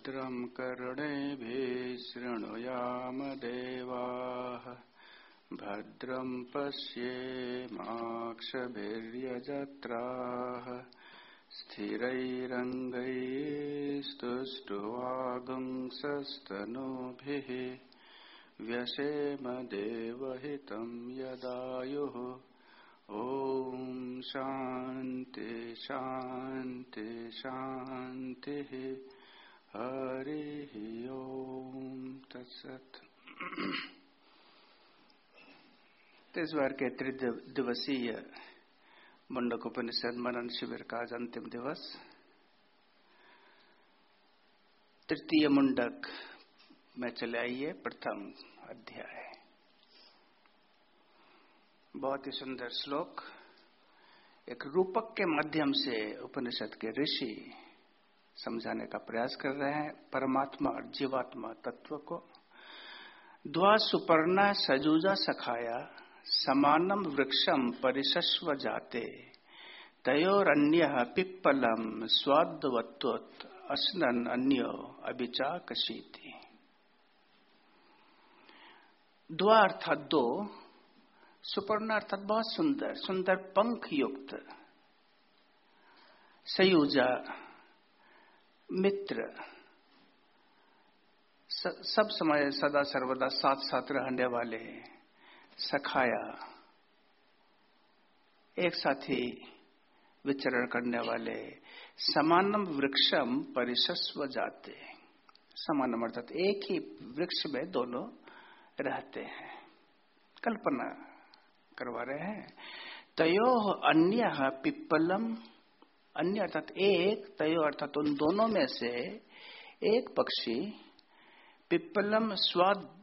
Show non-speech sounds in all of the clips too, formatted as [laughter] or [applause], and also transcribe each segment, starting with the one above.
भद्रं कर्णेभिः शृणुयाम देवाः भद्रं पश्येमाक्षभिर्यजत्राः स्थिरैरङ्गैस्तुष्टुवागुंसस्तनूभिः व्यशेम देवहितं यदायुः। ॐ शान्ति शान्ति शान्तिः। हरिः ओम तत्सत्। इस बार के त्रिदिवसीय मुंडक उपनिषद मनन शिविर का आज अंतिम दिवस। तृतीय मुंडक में चले आइए, प्रथम अध्याय। बहुत ही सुंदर श्लोक। एक रूपक के माध्यम से उपनिषद के ऋषि समझाने का प्रयास कर रहे हैं। परमात्मा और जीवात्मा तत्व को। द्वा सुपर्णा सजूजा सखाया, समानम वृक्षम परिशस्व जाते। तयोरन्य पिप्पलम स्वादवत्वत, असनन अन्यो अभिचाकशीति द्वा अर्थात दो। सुपर्ण अर्थात बहुत सुंदर सुंदर पंख युक्त। सयुजा मित्र। सब समय सदा सर्वदा साथ साथ रहने वाले सखाया। एक साथी विचरण करने वाले समानम वृक्षम परिशस्व जाते। समानम अर्थात एक ही वृक्ष में दोनों रहते हैं। कल्पना करवा रहे हैं। तयो अन्य पिप्पलम अन्य अर्थात एक, तय अर्थात उन दोनों में से एक पक्षी पिप्पलम स्वाद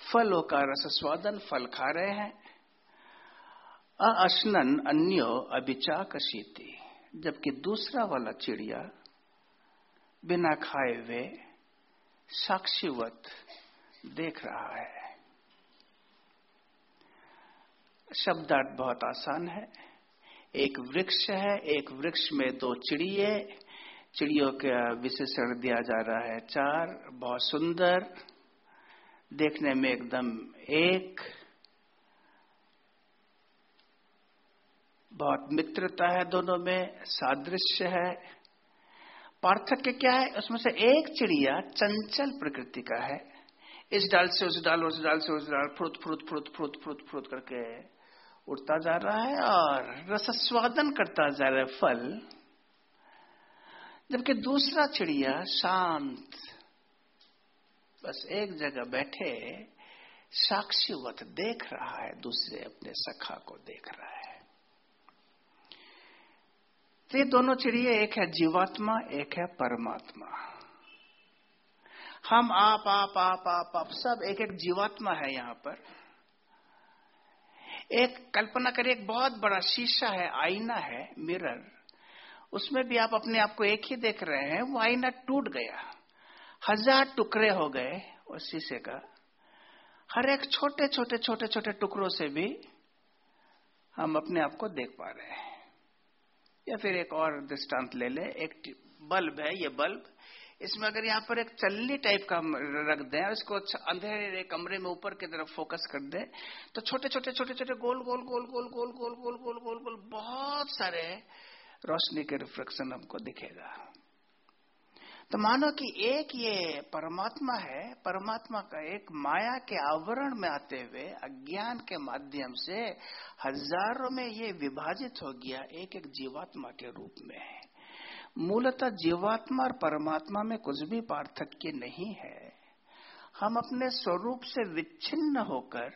फलों का रस स्वादन फल खा रहे हैं। अश्नन अन्यो अभिचा कशीती जबकि दूसरा वाला चिड़िया बिना खाए हुए साक्षीवत देख रहा है। शब्दार्थ बहुत आसान है। एक वृक्ष है, एक वृक्ष में दो चिड़िए चिड़ियों का विशेषण दिया जा रहा है चार, बहुत सुंदर। देखने में एकदम एक। बहुत मित्रता है दोनों में, सादृश्य है। पार्थक्य क्या है? उसमें से एक चिड़िया चंचल प्रकृति का है। इस डाल से उस डाल उस डाल से उस डाल fruit fruit fruit fruit fruit fruit करके उड़ता जा रहा है और रसस्वादन करता जा रहा है फल। जबकि दूसरा चिड़िया शांत, बस एक जगह बैठे, साक्षीवत देख रहा है, दूसरे अपने सखा को देख रहा है। तो ये दोनों चिड़िया, एक है जीवात्मा, एक है परमात्मा। हम आप आप आप आप आप, सब एक एक जीवात्मा है यहाँ पर। एक कल्पना करिए, एक बहुत बड़ा शीशा है, आईना है, मिरर। उसमें भी आप अपने आप को एक ही देख रहे हैं, वो आईना टूट गया। हज़ार टुकड़े हो गए उस शीशे का। हर एक छोटे छोटे छोटे छोटे टुकड़ों से भी हम अपने आप को देख पा रहे हैं। या फिर एक और दृष्टांत ले ले, एक बल्ब है, ये बल्ब। इसमें अगर यहाँ पर एक चलनी टाइप का रख दें और इसको अंधेरे कमरे में ऊपर की तरफ़ फोकस कर दें तो छोटे छोटे छोटे छोटे गोल गोल गोल गोल गोल गोल गोल गोल गोल गोल बहुत सारे रोशनी के रिफ्लेक्शन हमको दिखेगा। तो मानो कि एक ये परमात्मा है, परमात्मा का एक माया के आवरण में आते हुए, अज्ञान के माध्यम से हज़ारों में ये विभाजित हो गया एक एक जीवात्मा के रूप में। है मूलतः जीवात्मा और परमात्मा में कुछ भी पार्थक्य नहीं है। हम अपने स्वरूप से विच्छिन्न होकर,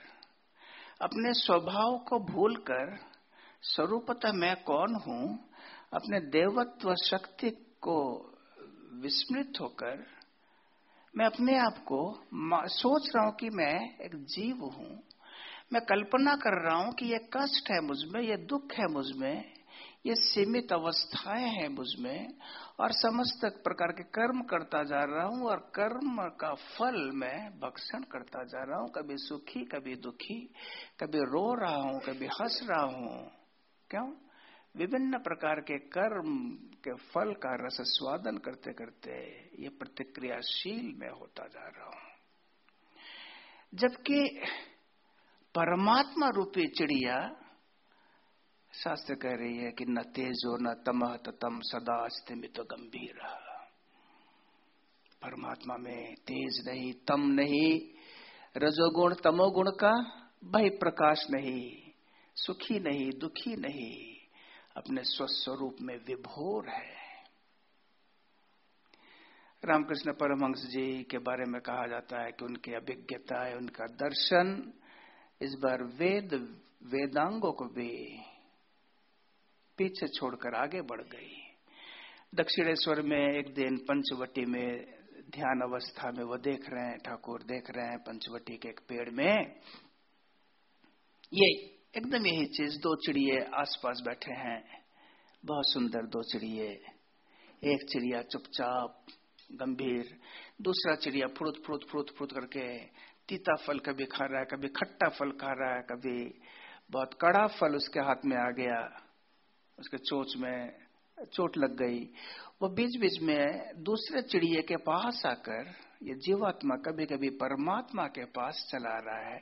अपने स्वभाव को भूलकर, स्वरूपतः मैं कौन हूँ, अपने देवत्व शक्ति को विस्मृत होकर, मैं अपने आप को सोच रहा हूँ कि मैं एक जीव हूँ। मैं कल्पना कर रहा हूँ कि ये कष्ट है मुझमें ये दुख है मुझमें ये सीमित अवस्थाएँ हैं मुझमें, और समस्त प्रकार के कर्म करता जा रहा हूँ, और कर्म का फल मैं भक्षण करता जा रहा हूँ। कभी सुखी, कभी दुखी, कभी रो रहा हूँ, कभी हंस रहा हूँ। क्यों? विभिन्न प्रकार के कर्म के फल का रस स्वादन करते करते ये प्रतिक्रियाशील में होता जा रहा हूँ। जबकि परमात्मा रूपी चिड़िया शास्त्र कह रही है कि न तेजो न तमह तम सदा स्थिमित गंभीर। परमात्मा में तेज नहीं, तम नहीं, रजोगुण तमोगुण का भय प्रकाश नहीं, सुखी नहीं, दुखी नहीं, अपने स्वस्वरूप में विभोर है। रामकृष्ण परमहंस जी के बारे में कहा जाता है कि उनकी अभिज्ञता है, उनका दर्शन, इस बार वेद, वेदांगों को भी पीछे छोड़कर आगे बढ़ गई। दक्षिणेश्वर में एक दिन पंचवटी में ध्यान अवस्था में वो देख रहे हैं, ठाकुर देख रहे हैं पंचवटी के एक पेड़ में। ये एकदम यही चीज़, दो चिड़िए आसपास बैठे हैं। बहुत सुंदर दो चिड़िए एक चिड़िया चुपचाप, गंभीर, दूसरा चिड़िया फुरुत फुरुत फुरुत फुरुत करके तीता फल कभी खा रहा है, कभी खट्टा फल खा रहा है, कभी बहुत कड़ा फल उसके हाथ में आ गया। उसके चोच में चोट लग गई। वो बीच बीच में दूसरे चिड़िए के पास आकर, ये जीवात्मा कभी कभी परमात्मा के पास चला रहा है।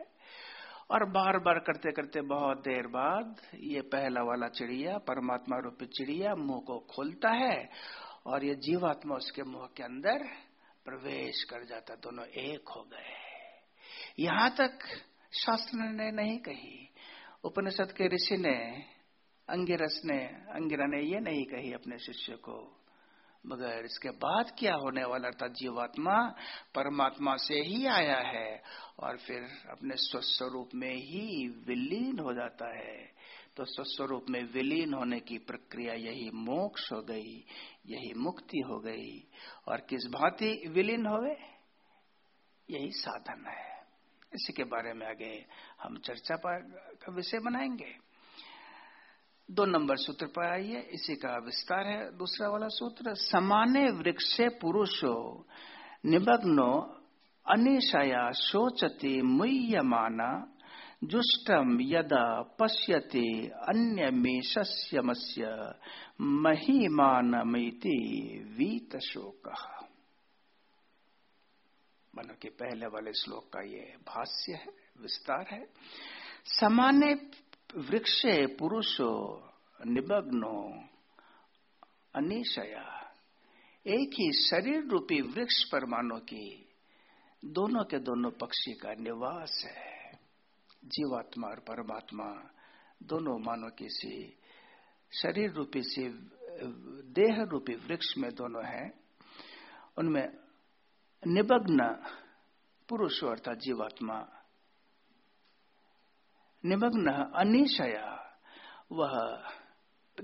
और बार बार करते करते बहुत देर बाद ये पहला वाला चिड़िया, परमात्मा रूपी चिड़िया मुँह को खोलता है और ये जीवात्मा उसके मुँह के अंदर प्रवेश कर जाता। दोनों एक हो गए। यहाँ तक शास्त्र ने नहीं कही। उपनिषद के ऋषि ने अंगिरस ने, अंगिरा ने ये नहीं कही अपने शिष्य को, मगर इसके बाद क्या होने वाला था जीवात्मा परमात्मा से ही आया है और फिर अपने स्वस्वरूप में ही विलीन हो जाता है। तो स्वस्वरूप में विलीन होने की प्रक्रिया यही मोक्ष हो गई, यही मुक्ति हो गई। और किस भांति विलीन होवे? यही साधन है। इसी के बारे में आगे हम चर्चा का विषय बनाएँगे। दो नंबर सूत्र पर आइए इसी का विस्तार है। दूसरा वाला सूत्र, समाने वृक्षे पुरुषो, निमग्नो, अनिशया शोचते मुह्यमाना जुष्टम यदा पश्यति अन्य मेषस्यमस्य महिमानमिति वीत शोक मनो के पहले वाले श्लोक का ये भाष्य है, विस्तार है। सामान्य वृक्षे पुरुषो निबग्नो अनिशया। एक ही शरीर रूपी वृक्ष परमाणु की दोनों के दोनों पक्षी का निवास है। जीवात्मा और परमात्मा दोनों मानो किसी शरीर रूपी से, देह रूपी वृक्ष में दोनों है। उनमें निबग्न पुरुष अर्थात जीवात्मा निमग्न अनिशया वह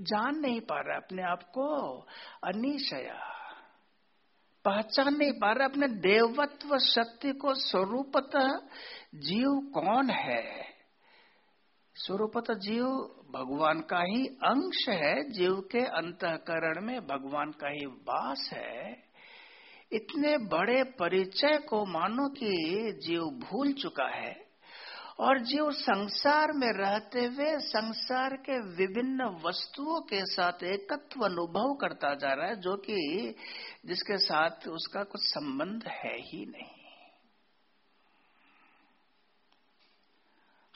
जान नहीं पा रहा अपने आप को अनिशया पहचान नहीं पा रहा अपने देवत्व शक्ति को, स्वरूपतः जीव कौन है? स्वरूपतः जीव भगवान का ही अंश है, जीव के अंतकरण में भगवान का ही वास है। इतने बड़े परिचय को मानो कि जीव भूल चुका है। और जो संसार में रहते हुए संसार के विभिन्न वस्तुओं के साथ एकत्व अनुभव करता जा रहा है, जो कि जिसके साथ उसका कुछ संबंध है ही नहीं।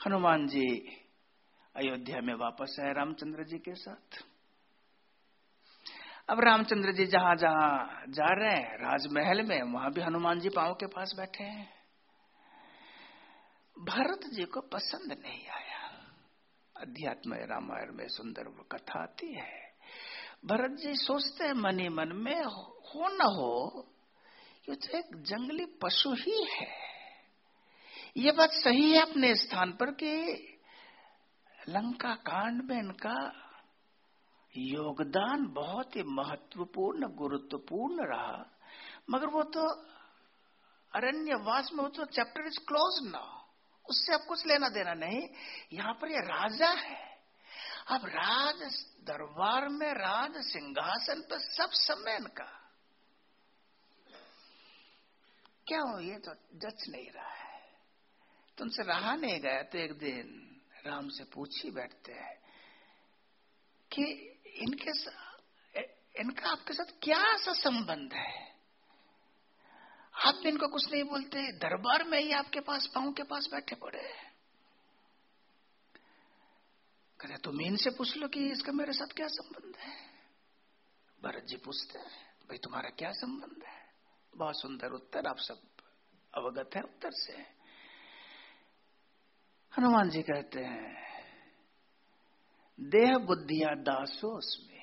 हनुमान जी अयोध्या में वापस आए रामचंद्र जी के साथ। अब रामचंद्र जी जहाँ जहाँ जा रहे हैं, राजमहल में, वहाँ भी हनुमान जी पाँव के पास बैठे हैं। भरत जी को पसंद नहीं आया। अध्यात्म रामायण में सुंदर वो कथा आती है। भरत जी सोचते हैं मनी मन में, हो न हो, ये तो एक जंगली पशु ही है। ये बात सही है अपने स्थान पर कि लंका कांड में इनका योगदान बहुत ही महत्वपूर्ण, गुरुत्वपूर्ण रहा। मगर वो तो अरण्यवास में, वो तो चैप्टर इज़ क्लोज नाउ उससे अब कुछ लेना देना नहीं। यहाँ पर ये राजा है। अब राज दरबार में, राज सिंहासन पर सब समय इनका क्या हो ये तो जच नहीं रहा है। तुमसे रहा नहीं गया तो एक दिन राम से पूछ ही बैठते हैं कि इनके इनका आपके साथ क्या सा संबंध है? आप भी इनको कुछ नहीं बोलते, दरबार में ही आपके पास पाऊ के पास बैठे पड़े हैं। कहते, तुम इनसे पूछ लो कि इसका मेरे साथ क्या संबंध है? भरत जी पूछते हैं, भाई, तुम्हारा क्या संबंध है? बहुत सुंदर उत्तर, आप सब अवगत है उत्तर से। हनुमान जी कहते हैं, देह बुद्धिया दासो उसमें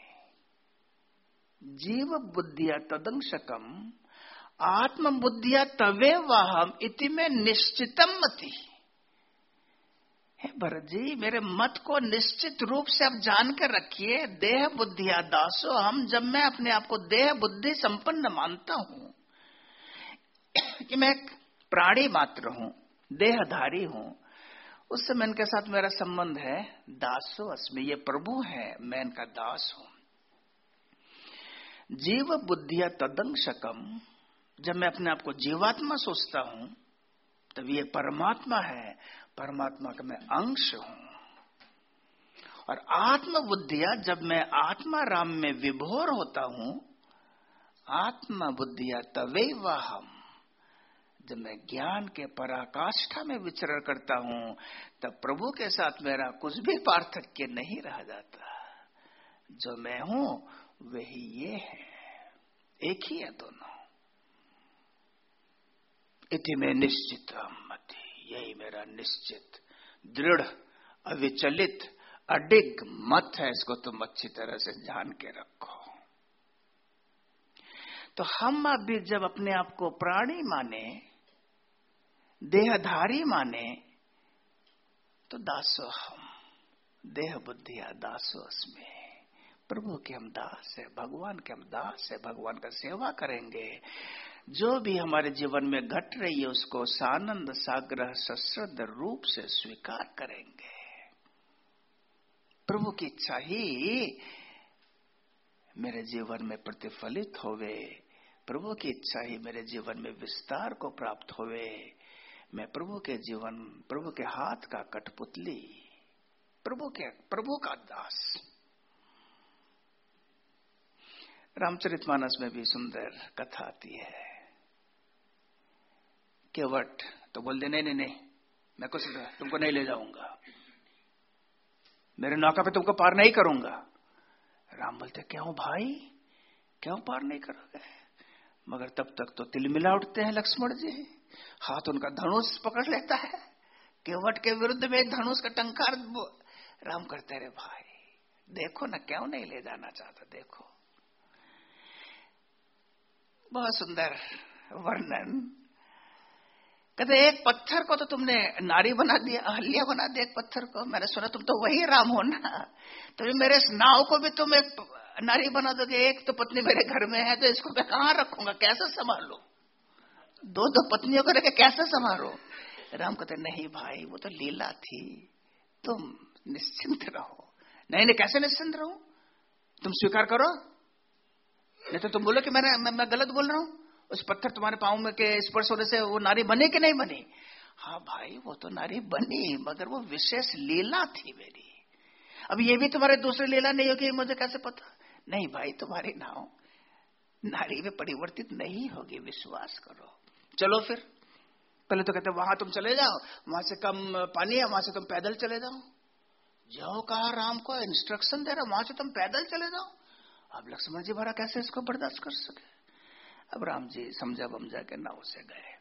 जीव बुद्धिया तदंशकम आत्म बुद्धिया तवे वाहम, इति में निश्चितम मती। भरत जी मेरे मत को निश्चित रूप से आप जान कर रखिए, देह बुद्धिया दासो, हम जब मैं अपने आप को देह बुद्धि संपन्न मानता हूँ, कि मैं एक प्राणी मात्र हूँ, देहधारी हूँ, उस समय इनके साथ मेरा संबंध है, दासो अस्मि, ये प्रभु है, मैं इनका दास हूँ। जीव बुद्धिया तदंशकम जब मैं अपने आप को जीवात्मा सोचता हूँ, तब ये परमात्मा है। परमात्मा का मैं अंश हूँ। और आत्मबुद्धिया जब मैं आत्मा राम में विभोर होता हूँ आत्मा बुद्धिया तवे हम। जब मैं ज्ञान के पराकाष्ठा में विचरण करता हूँ, तब प्रभु के साथ मेरा कुछ भी पार्थक्य नहीं रह जाता। जो मैं हूँ वही ये है। एक ही है दोनों। इति में निश्चित मति। यही मेरा निश्चित, दृढ़, अविचलित, अडिग मत है, इसको तुम अच्छी तरह से जान के रखो। तो हम अभी जब अपने आप को प्राणी माने, देहधारी माने तो दासो हम, देह बुद्धिया दासो अस्में प्रभु के हम दास है, भगवान के हम दास है, भगवान का सेवा करेंगे। जो भी हमारे जीवन में घट रही है, उसको सानंद साग्रह सश्रद्ध रूप से स्वीकार करेंगे। प्रभु की इच्छा ही मेरे जीवन में प्रतिफलित होवे। प्रभु की इच्छा ही मेरे जीवन में विस्तार को प्राप्त होवे। मैं प्रभु के जीवन, प्रभु के हाथ का कठपुतली, प्रभु के, प्रभु का दास। रामचरितमानस में भी सुंदर कथा आती है। केवट तो बोल दे, नहीं नहीं नहीं, मैं कुछ तुमको नहीं ले जाऊँगा। मेरे नौका पे तुमको पार नहीं करूँगा। राम बोलते, क्यों भाई? क्यों पार नहीं करोगे? मगर तब तक तो तिलमिला उठते हैं लक्ष्मण जी। हाथ उनका धनुष पकड़ लेता है। केवट के विरुद्ध में धनुष का टंकार राम करते रहे भाई, देखो ना, क्यों नहीं ले जाना चाहता? देखो बहुत सुंदर वर्णन। कहते, एक पत्थर को तो तुमने नारी बना दिया, अहल्या बना दिया एक पत्थर को। मैंने सुना तुम तो वही राम हो ना। तो मेरे इस नाव को भी तुम एक नारी बना दोगे। एक तो पत्नी मेरे घर में है तो इसको मैं कहा रखूँगा? कैसे संभालू? दो दो पत्नियों को लेकर कैसे संभालो? राम कहते, नहीं भाई, वो तो लीला थी। तुम निश्चिंत रहो। नहीं नहीं, कैसे निश्चिंत रहो? तुम स्वीकार करो नहीं तो तुम बोलो कि मैंने मैं, मैं गलत बोल रहा हूँ। उस पत्थर तुम्हारे पाँव में के स्पर्श होने से वो नारी बने कि नहीं बनी? हाँ भाई वो तो नारी बनी मगर वो विशेष लीला थी मेरी। अब ये भी तुम्हारे दूसरे लीला नहीं होगी मुझे कैसे पता? नहीं भाई तुम्हारी नाव नारी में परिवर्तित नहीं होगी विश्वास करो। चलो फिर। पहले तो कहते वहाँ तुम चले जाओ। वहाँ से कम पानी है वहाँ से तुम पैदल चले जाओ। जो कहा राम को इंस्ट्रक्शन दे रहा वहाँ से तुम पैदल चले जाओ। अब लक्ष्मण जी भरा कैसे इसको बर्दाश्त कर सके। अब राम जी समझा बमझा के नाव से गए।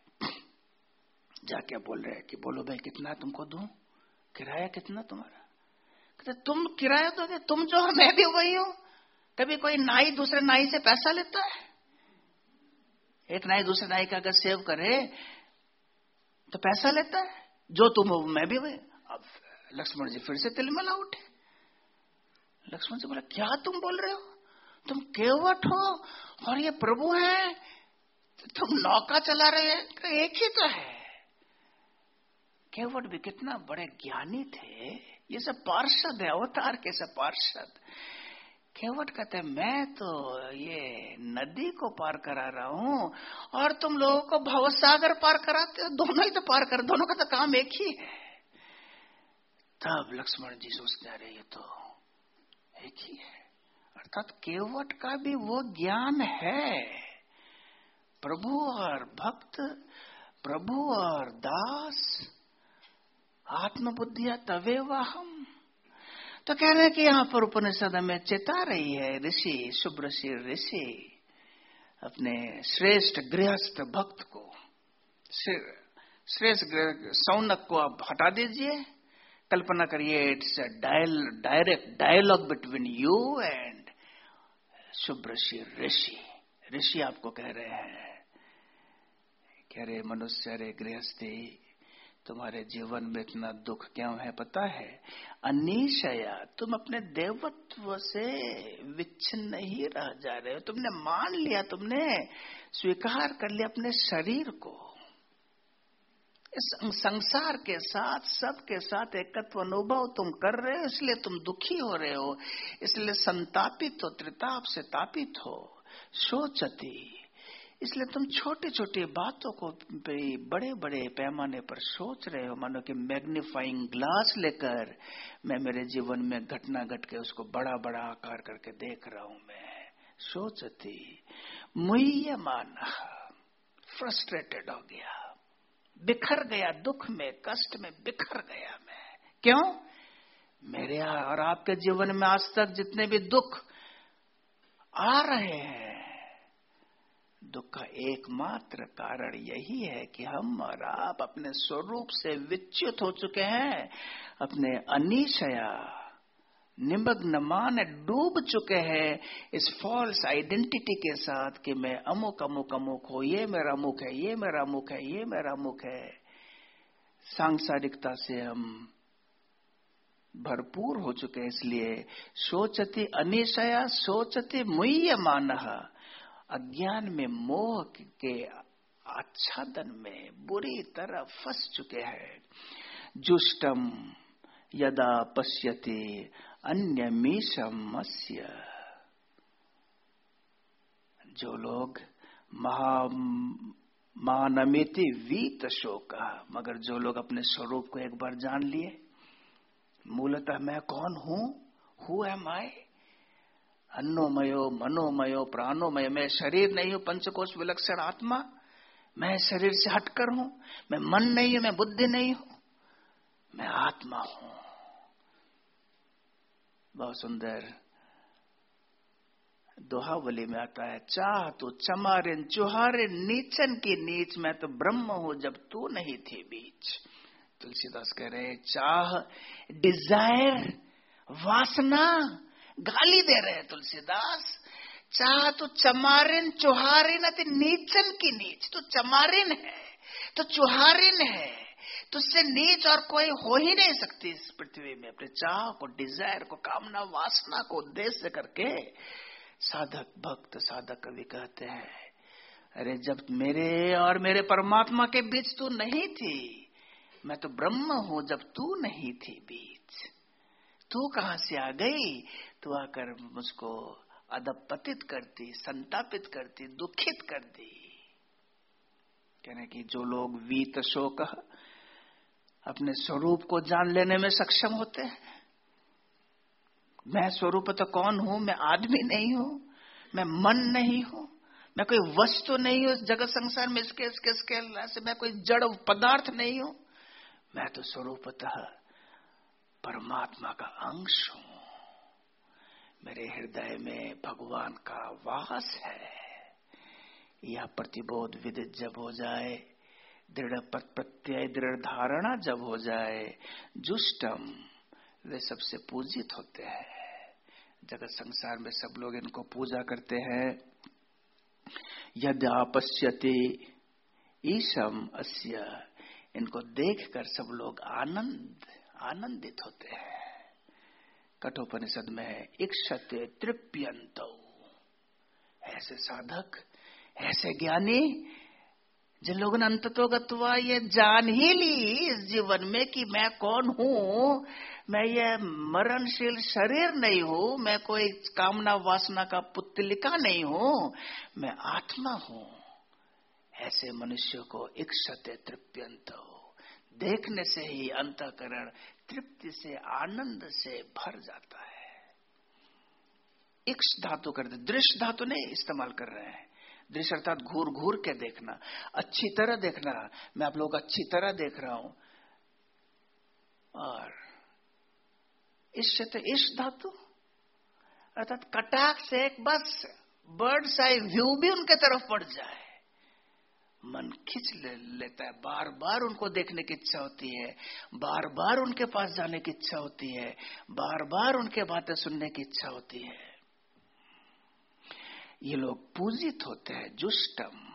जाके बोल रहे कि बोलो भाई, कितना तुमको दू? किराया कितना तुम्हारा? कहते, तुम किराया दोगे? तुम जो मैं भी वही हूँ। कभी कोई नाई दूसरे नाई से पैसा लेता है? एक नाई दूसरे नाई का अगर सेव करे तो पैसा लेता है। जो तुम हो, मैं भी वही। अब लक्ष्मण जी फिर से तिलमला उठे। लक्ष्मण जी बोला, क्या तुम बोल रहे हो? तुम केवट हो और ये प्रभु है, तुम नौका चला रहे हैं एक ही तो है। केवट भी कितना बड़े ज्ञानी थे। ये सब पार्षद है, अवतार के सब पार्षद। केवट कहते, मैं तो ये नदी को पार करा रहा हूँ और तुम लोगों को भवसागर पार कराते हो। दोनों ही तो पार कर, दोनों का तो काम एक ही है। तब लक्ष्मण जी सोचते रहे ये तो एक ही है। अर्थात केवट का भी वो ज्ञान है। प्रभु और भक्त, प्रभु और दास, आत्मबुद्धिया तवे हम तो कह रहे हैं कि यहाँ पर उपनिषद में चेता रही है, ऋषि शुभ ऋषि ऋषि अपने श्रेष्ठ गृहस्थ भक्त को। श्रेष्ठ सौनक को आप हटा दीजिए। कल्पना करिए it's dial direct dialogue between you and शुभ ऋषि ऋषि। ऋषि आपको कह रहे हैं, कह रहे, मनुष्य रे गृहस्थी, तुम्हारे जीवन में इतना दुख क्यों है पता है? अनिशया, तुम अपने देवत्व से विच्छिन्न ही रह जा रहे हो। तुमने मान लिया, तुमने स्वीकार कर लिया अपने शरीर को। इस संसार के साथ, सबके साथ एकत्व अनुभव तुम कर रहे हो, इसलिए तुम दुखी हो रहे हो, इसलिए संतापित हो, त्रिताप से तापित हो, सोचती। इसलिए तुम छोटी छोटी बातों को बड़े बड़े पैमाने पर सोच रहे हो, मानो कि मैग्नीफाइंग ग्लास लेकर मैं मेरे जीवन में घटना घट के उसको बड़ा बड़ा आकार करके देख रहा हूँ मैं। सोचती मुह्य मान फ्रस्ट्रेटेड हो गया। बिखर गया, दुख में, कष्ट में, बिखर गया मैं। क्यों? मेरे और आपके जीवन में आज तक जितने भी दुख आ रहे हैं, दुख का एकमात्र कारण यही है कि हम और आप अपने स्वरूप से विच्युत हो चुके हैं, अपने अनिशया निमग्न मान डूब चुके हैं इस फॉल्स आइडेंटिटी के साथ कि मैं अमुक अमुक अमुक हो। ये मेरा मुख है, ये मेरा मुख है, ये मेरा मुख है। सांसारिकता से हम भरपूर हो चुके हैं, इसलिए सोचती अनिशया, सोचती मुह्य मान अज्ञान में मोह के आच्छादन में बुरी तरह फंस चुके हैं। जुष्टम यदा पश्यति अन्य मीशम जो लोग महा वीत शोक, मगर जो लोग अपने स्वरूप को एक बार जान लिए, मूलतः मैं कौन हूँ? हु एम आई अन्नोमयो, मनोमयो, प्राणोमय, मैं शरीर नहीं हूँ, पंचकोश विलक्षण आत्मा। मैं शरीर से हटकर हूँ, मैं मन नहीं हूँ, मैं बुद्धि नहीं हूँ, मैं आत्मा हूँ। बहुत सुंदर। दोहावली में आता है, चाह तो चमारिन, चुहारे नीचन की नीच, मैं तो ब्रह्म हूँ जब तू नहीं थी बीच। तुलसीदास कह रहे चाह, डिज़ायर, वासना, गाली दे रहे तुलसीदास। चाह तो चमारिन, चुहारिन अति नीचन की नीच तो चमारिन है तो चुहारिन है। तुझसे नीच और कोई हो ही नहीं सकती इस पृथ्वी में। अपने चाह को डिज़ायर को, कामना, वासना को, उद्देश्य करके साधक, भक्त, साधक कवि कहते हैं, अरे जब मेरे और मेरे परमात्मा के बीच तू नहीं थी, मैं तो ब्रह्म हूँ जब तू नहीं थी बीच। तू कहा से आ गई? तू आकर मुझको अदपतित करती, संतापित करती, दुखित कर दी कहने की, जो लोग वीत शोक अपने स्वरूप को जान लेने में सक्षम होते हैं। मैं स्वरूप तो कौन हूँ? मैं आदमी नहीं हूँ। मैं मन नहीं हूँ। मैं कोई वस्तु नहीं हूँ जगत संसार में, इसके इसके इसके से। मैं कोई जड़ पदार्थ नहीं हूँ। मैं तो स्वरूपतः परमात्मा का अंश हूँ। मेरे हृदय में भगवान का वास है। यह प्रतिबोध विदित जब हो जाए दृढ़ प्रत्यय, दृढ़ धारणा जब हो जाए जुष्टम वे सबसे पूजित होते हैं। जगत संसार में सब लोग इनको पूजा करते हैं। यदि आपश्यति ईशम अस्य, इनको देखकर सब लोग आनंद, आनंदित होते हैं। कठोपनिषद में इक्षत तृप्यंत। ऐसे साधक, ऐसे ज्ञानी जिन लोगों ने अंत अंततोगत्वा ये जान ही ली इस जीवन में कि मैं कौन हूँ? मैं ये मरणशील शरीर नहीं हूँ, मैं कोई कामना वासना का पुतलिका नहीं हूँ, मैं आत्मा हूँ। ऐसे मनुष्य को इक्षते तृप्यंत। हो देखने से ही अंतकरण तृप्ति से, आनंद से भर जाता है। इक्ष धातु करते दृश्य धातु नहीं इस्तेमाल कर रहे हैं। दृश्य अर्थात घूर घूर के देखना अच्छी तरह देखना मैं आप लोग अच्छी तरह देख रहा हूँ। और इससे तो इस धातु अर्थात कटाक से एक बस बर्ड साई व्यू भी उनके तरफ़ पड़ जाए। मन खिंच ले, लेता है। बार बार उनको देखने की इच्छा होती है बार बार उनके पास जाने की इच्छा होती है बार बार उनके बातें सुनने की इच्छा होती है। ये लोग पूजित होते हैं, जुष्टम।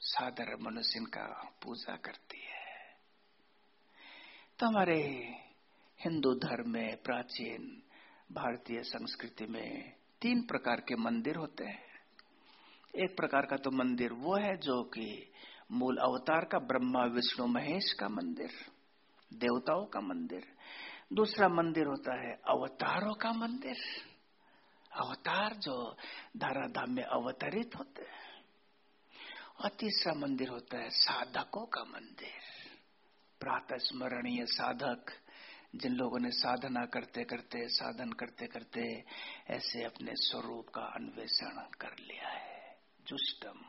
साधारण मनुष्य का पूजा करती है। तो हमारे हिंदू धर्म में, प्राचीन भारतीय संस्कृति में तीन प्रकार के मंदिर होते हैं। एक प्रकार का तो मंदिर वो है जो कि मूल अवतार का ब्रह्मा, विष्णु, महेश का मंदिर, देवताओं का मंदिर। दूसरा मंदिर होता है अवतारों का मंदिर। अवतार जो धाराधाम में अवतरित होते हैं। और तीसरा मंदिर होता है साधकों का मंदिर। प्रातः स्मरणीय साधक, जिन लोगों ने साधना करते करते साधन करते करते ऐसे अपने स्वरूप का अन्वेषण कर लिया है। जुष्टम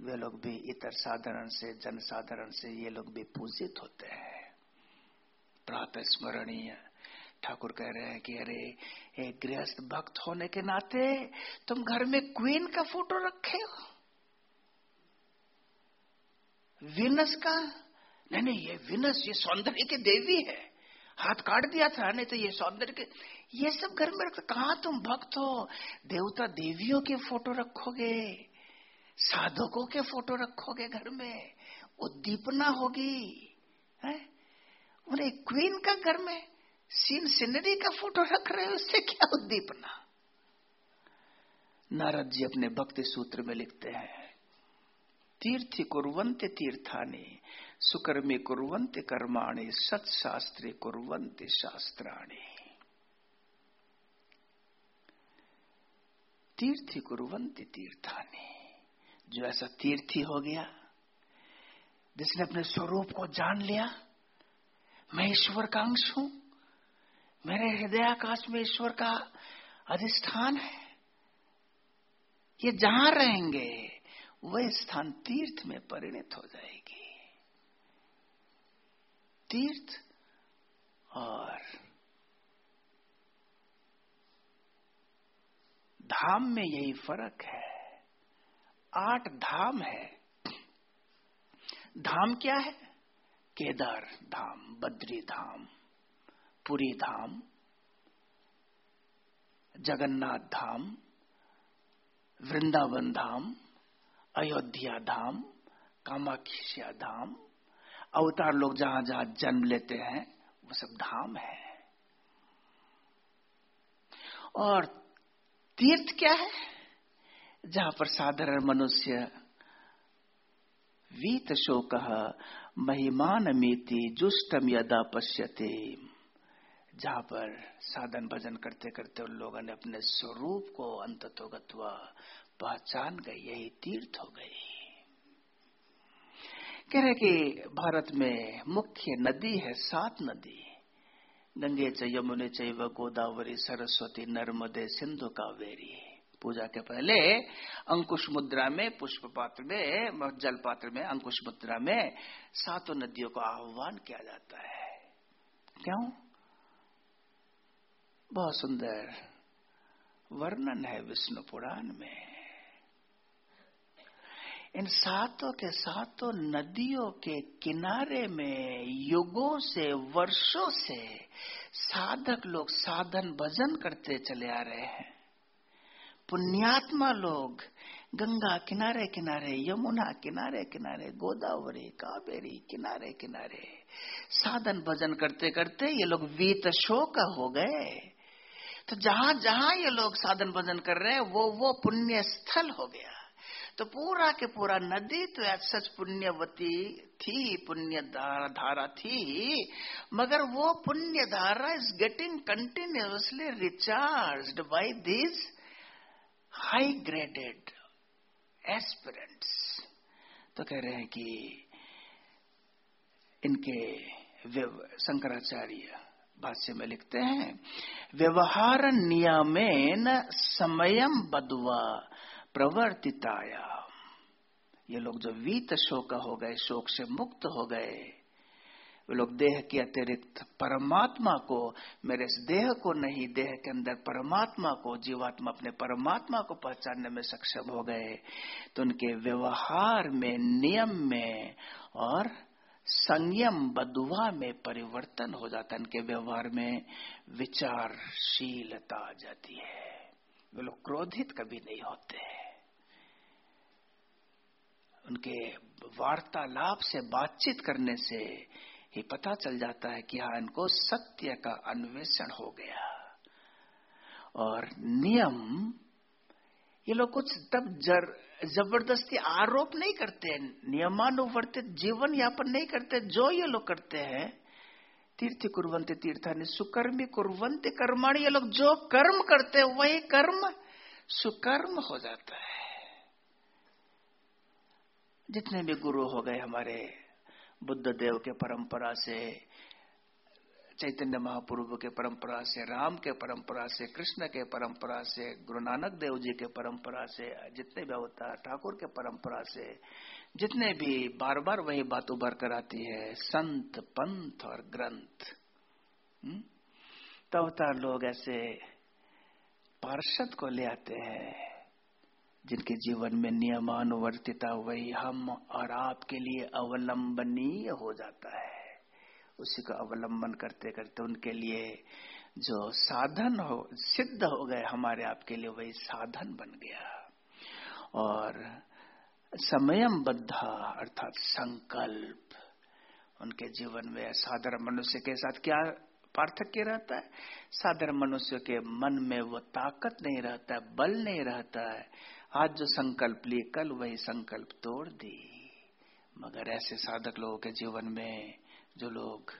वे लोग भी इतर साधारण से, जनसाधारण से ये लोग भी पूजित होते हैं। प्रातः स्मरणीय ठाकुर कह रहे हैं कि अरे एक गृहस्थ भक्त होने के नाते तुम घर में क्वीन का फ़ोटो रखे हो? विनस का? नहीं नहीं, ये विनस ये सौंदर्य की देवी है। हाथ काट दिया था, नहीं तो ये सौंदर्य के ये सब घर में रखते कहा तुम भक्त हो? देवता देवियों के फ़ोटो रखोगे, साधकों के फ़ोटो रखोगे घर में। उद्दीपना होगी, है? उन्हें क्वीन का घर में सीन सीनरी का फ़ोटो रख रहे हो, उससे क्या उद्दीपना? नारद जी अपने भक्ति सूत्र में लिखते हैं, तीर्थि कुरवंत तीर्थानी, सुकर्मी कुरवंत कर्माणी, सत्शास्त्री कुरवंत शास्त्राणी। तीर्थि कुरवंत तीर्थानी। जो ऐसा तीर्थी हो गया, जिसने अपने स्वरूप को जान लिया, मैं ईश्वर का अंश हूँ। मेरे हृदयाकाश में ईश्वर का अधिष्ठान है। ये जहाँ रहेंगे, वह स्थान तीर्थ में परिणत हो जाएगी। तीर्थ और धाम में यही फ़र्क है। आठ धाम है। धाम क्या है? केदार धाम, बद्री धाम। पुरी धाम, जगन्नाथ धाम, वृंदावन धाम, अयोध्या धाम, कामाख्या धाम, अवतार लोग जहाँ जहाँ जन्म लेते हैं, वो सब धाम है। और तीर्थ क्या है? जहाँ पर साधारण मनुष्य वीत शोक महिमान मीति जुष्टम यदा पश्यते। जहाँ पर साधन भजन करते करते उन लोगों ने अपने स्वरूप को अंततोगत्वा पहचान गए यही तीर्थ हो गई। कह रहे कि भारत में मुख्य नदी है सात नदी। गंगे च यमुने चैव, गोदावरी, सरस्वती, नर्मदे, सिंधु कावेरी। पूजा के पहले अंकुश मुद्रा में, पुष्प पात्र में, जल पात्र में, अंकुश मुद्रा में सातों नदियों का आह्वान किया जाता है। क्यों? बहुत सुंदर वर्णन है विष्णु पुराण में। इन सातों के सातों नदियों के किनारे में, युगों से, वर्षों से साधक लोग साधन भजन करते चले आ रहे हैं। पुण्यात्मा लोग गंगा किनारे किनारे यमुना किनारे किनारे गोदावरी, कावेरी किनारे किनारे साधन भजन करते करते ये लोग वीत शोक हो गए। तो जहाँ जहाँ ये लोग साधन भजन कर रहे हैं वो वो पुण्य स्थल हो गया। तो पूरा के पूरा नदी तो सच पुण्यवती थी पुण्य धारा, थी मगर वो पुण्य धारा is getting continuously recharge by this high graded aspirants तो कह रहे हैं कि इनके शंकराचार्य भाष्य में लिखते हैं, व्यवहार नियमेन समयम बदवा प्रवर्तिताया। ये लोग जो वीत शोक हो गए, शोक से मुक्त हो गए, वे लोग देह के अतिरिक्त परमात्मा को, मेरे इस देह को नहीं, देह के अंदर परमात्मा को, जीवात्मा अपने परमात्मा को पहचानने में सक्षम हो गए तो उनके व्यवहार में, नियम में और संयम बदुआ में परिवर्तन हो जाता है। इनके व्यवहार में विचारशीलता आ जाती है। वे लोग क्रोधित कभी नहीं होते उनके वार्तालाप से, बातचीत करने से ही पता चल जाता है कि हाँ इनको सत्य का अन्वेषण हो गया। और नियम, ये लोग कुछ तब जर ज़बरदस्ती आरोप नहीं करते, नियमानुवर्तित जीवन यापन नहीं करते, जो ये लोग करते हैं, तीर्थ कुरवंते तीर्थानि, सुकर्मी कुरवंते कर्माणी, ये लोग जो कर्म करते हैं, वही कर्म सुकर्म हो जाता है। जितने भी गुरु हो गए हमारे बुद्ध देव के परंपरा से चैतन्य महाप्रभु के परंपरा से, राम के परंपरा से, कृष्ण के परंपरा से, गुरु नानक देव जी के परंपरा से, जितने भी अवतार, ठाकुर के परंपरा से, जितने भी बार बार वही बात उभर कर आती है, संत, पंथ और ग्रंथ हम्म? तो अवतार लोग ऐसे पार्षद को ले आते हैं, जिनके जीवन में नियमानुवर्तिता वही हम और आपके लिए अवलंबनीय हो जाता है उसी को अवलंबन करते करते उनके लिए जो साधन हो, सिद्ध हो गए, हमारे आपके लिए वही साधन बन गया। और समयम बद्धा अर्थात संकल्प, उनके जीवन में साधारण मनुष्य के साथ क्या पार्थक्य रहता है? साधारण मनुष्य के मन में वो ताकत नहीं रहता है, बल नहीं रहता है। आज जो संकल्प लिए, कल वही संकल्प तोड़ दी। मगर ऐसे साधक लोगों के जीवन में जो लोग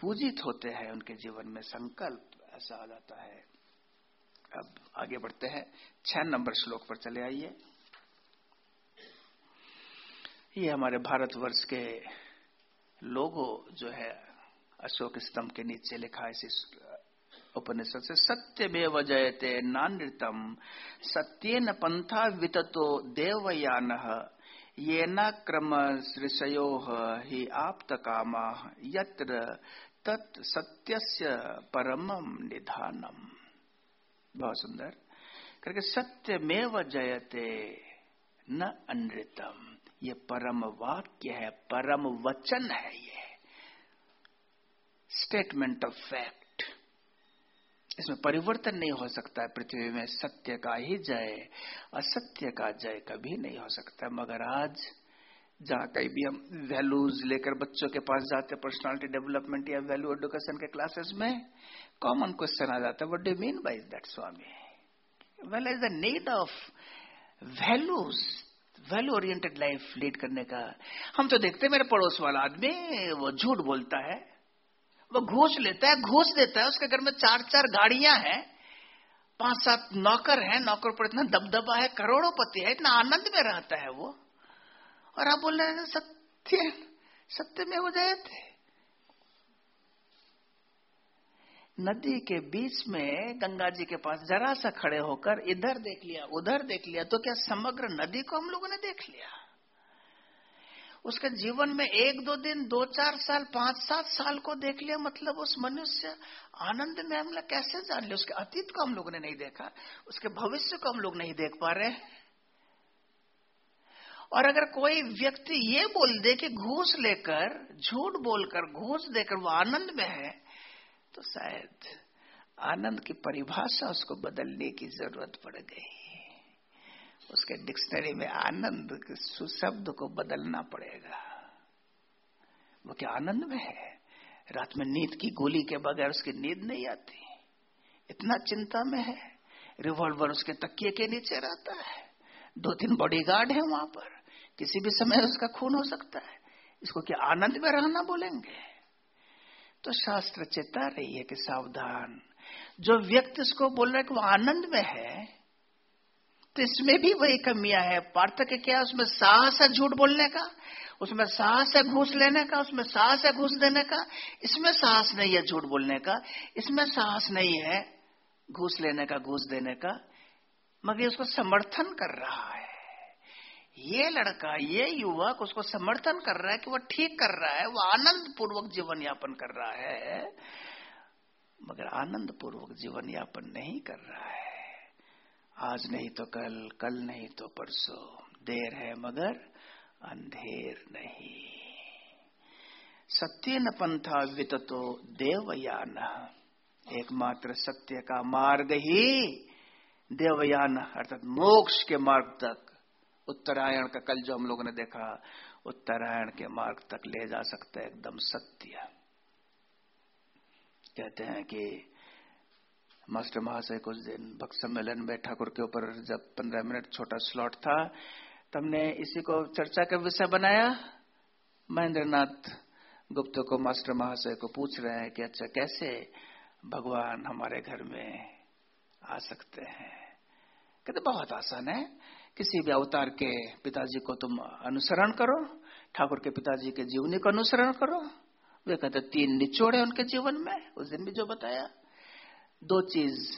पूजित होते हैं, उनके जीवन में संकल्प ऐसा आ जाता है। अब आगे बढ़ते हैं। छह नंबर श्लोक पर चले आइए। ये हमारे भारतवर्ष के लोगो जो है, अशोक स्तंभ के नीचे लिखा है इस उपनिषद से सत्य में जयते नानृतम, सत्यन पंथा विततो देवयान ये न क्रम ऋषयो ही आप्त काम यत्र तत् सत्यस्य परम निधानम। बहुत सुंदर करके सत्यमेव जयते, न अनृतम ये परम वाक्य है परम वचन है ये। स्टेटमेंट ऑफ़ फैक्ट इसमें परिवर्तन नहीं हो सकता, पृथ्वी में सत्य का ही जय, असत्य का जय कभी नहीं हो सकता। मगर आज, जहाँ कहीं भी हम वैल्यूज़ लेकर बच्चों के पास जाते पर्सनालिटी डेवलपमेंट या वैल्यू एडुकेशन के क्लासेस में कॉमन क्वेश्चन आ जाता है what do mean by that swami well is the need of values value oriented life lead करने का, हम तो देखते मेरे पड़ोस वाला आदमी, वो झूठ बोलता है वो घूस लेता है, घूस देता है, उसके घर में चार चार गाड़ियाँ हैं। पाँच सात नौकर हैं, नौकर पर इतना दबदबा है, करोड़ों पति है, इतना आनंद में रहता है वो। और आप बोल रहे हैं, सत्य सत्य में हो जाए थे। नदी के बीच में गंगा जी के पास जरा सा खड़े होकर इधर देख लिया, उधर देख लिया तो क्या समग्र नदी को हम लोगों ने देख लिया? उसके जीवन में एक दो दिन, दो चार साल, पाँच सात साल को देख लिया मतलब उस मनुष्य आनंद में हम लोग कैसे जान लिया उसके अतीत को हम लोग ने नहीं देखा, उसके भविष्य को हम लोग नहीं देख पा रहे और अगर कोई व्यक्ति ये बोल दे कि घूस लेकर, झूठ बोलकर, घूस देकर वो आनंद में है तो शायद आनंद की परिभाषा उसको बदलने की ज़रूरत पड़ गई। उसके डिक्शनरी में आनंद के सुशब्द को बदलना पड़ेगा। वो क्या आनंद में है? रात में नींद की गोली के बगैर उसकी नींद नहीं आती। इतना चिंता में है। रिवॉल्वर उसके तकिए के नीचे रहता है। दो तीन बॉडीगार्ड है वहाँ पर। किसी भी समय उसका खून हो सकता है। इसको क्या आनंद में रहना बोलेंगे? तो शास्त्र चेता रही है कि सावधान। जो व्यक्ति इसको बोल रहा है कि वो आनंद में है तो इसमें भी वही कमियाँ है। पार्थक्य क्या है? उसमें साहस है झूठ बोलने का, उसमें साहस है घूस लेने का, उसमें साहस है घूस देने का। इसमें साहस नहीं है झूठ बोलने का, इसमें साहस नहीं है घूस लेने का, घूस देने का, मगर उसको समर्थन कर रहा है। ये लड़का, ये युवक उसको समर्थन कर रहा है कि वो ठीक कर रहा है, वो आनंद पूर्वक जीवन यापन कर रहा है, मगर आनंद पूर्वक जीवन यापन नहीं कर रहा है। आज नहीं तो कल कल नहीं तो परसों। देर है मगर अंधेर नहीं। सत्य न पंथा वित तो देवयान। एकमात्र सत्य का मार्ग ही देवयान, अर्थात मोक्ष के मार्ग तक। उत्तरायण का कल जो हम लोगों ने देखा, उत्तरायण के मार्ग तक ले जा सकते है एकदम सत्य। कहते हैं कि मास्टर महाशय कुछ दिन भक्त सम्मेलन में ठाकुर के ऊपर जब पंद्रह मिनट छोटा स्लॉट था तब ने इसी को चर्चा का विषय बनाया। महेंद्र नाथ गुप्त को मास्टर महाशय को पूछ रहे हैं कि अच्छा कैसे भगवान हमारे घर में आ सकते हैं? कहते, बहुत आसान है। किसी भी अवतार के पिताजी को तुम अनुसरण करो, ठाकुर के पिताजी के जीवनी को अनुसरण करो। वे कहते, तीन निचोड़ है उनके जीवन में। उस दिन भी जो बताया। दो चीज़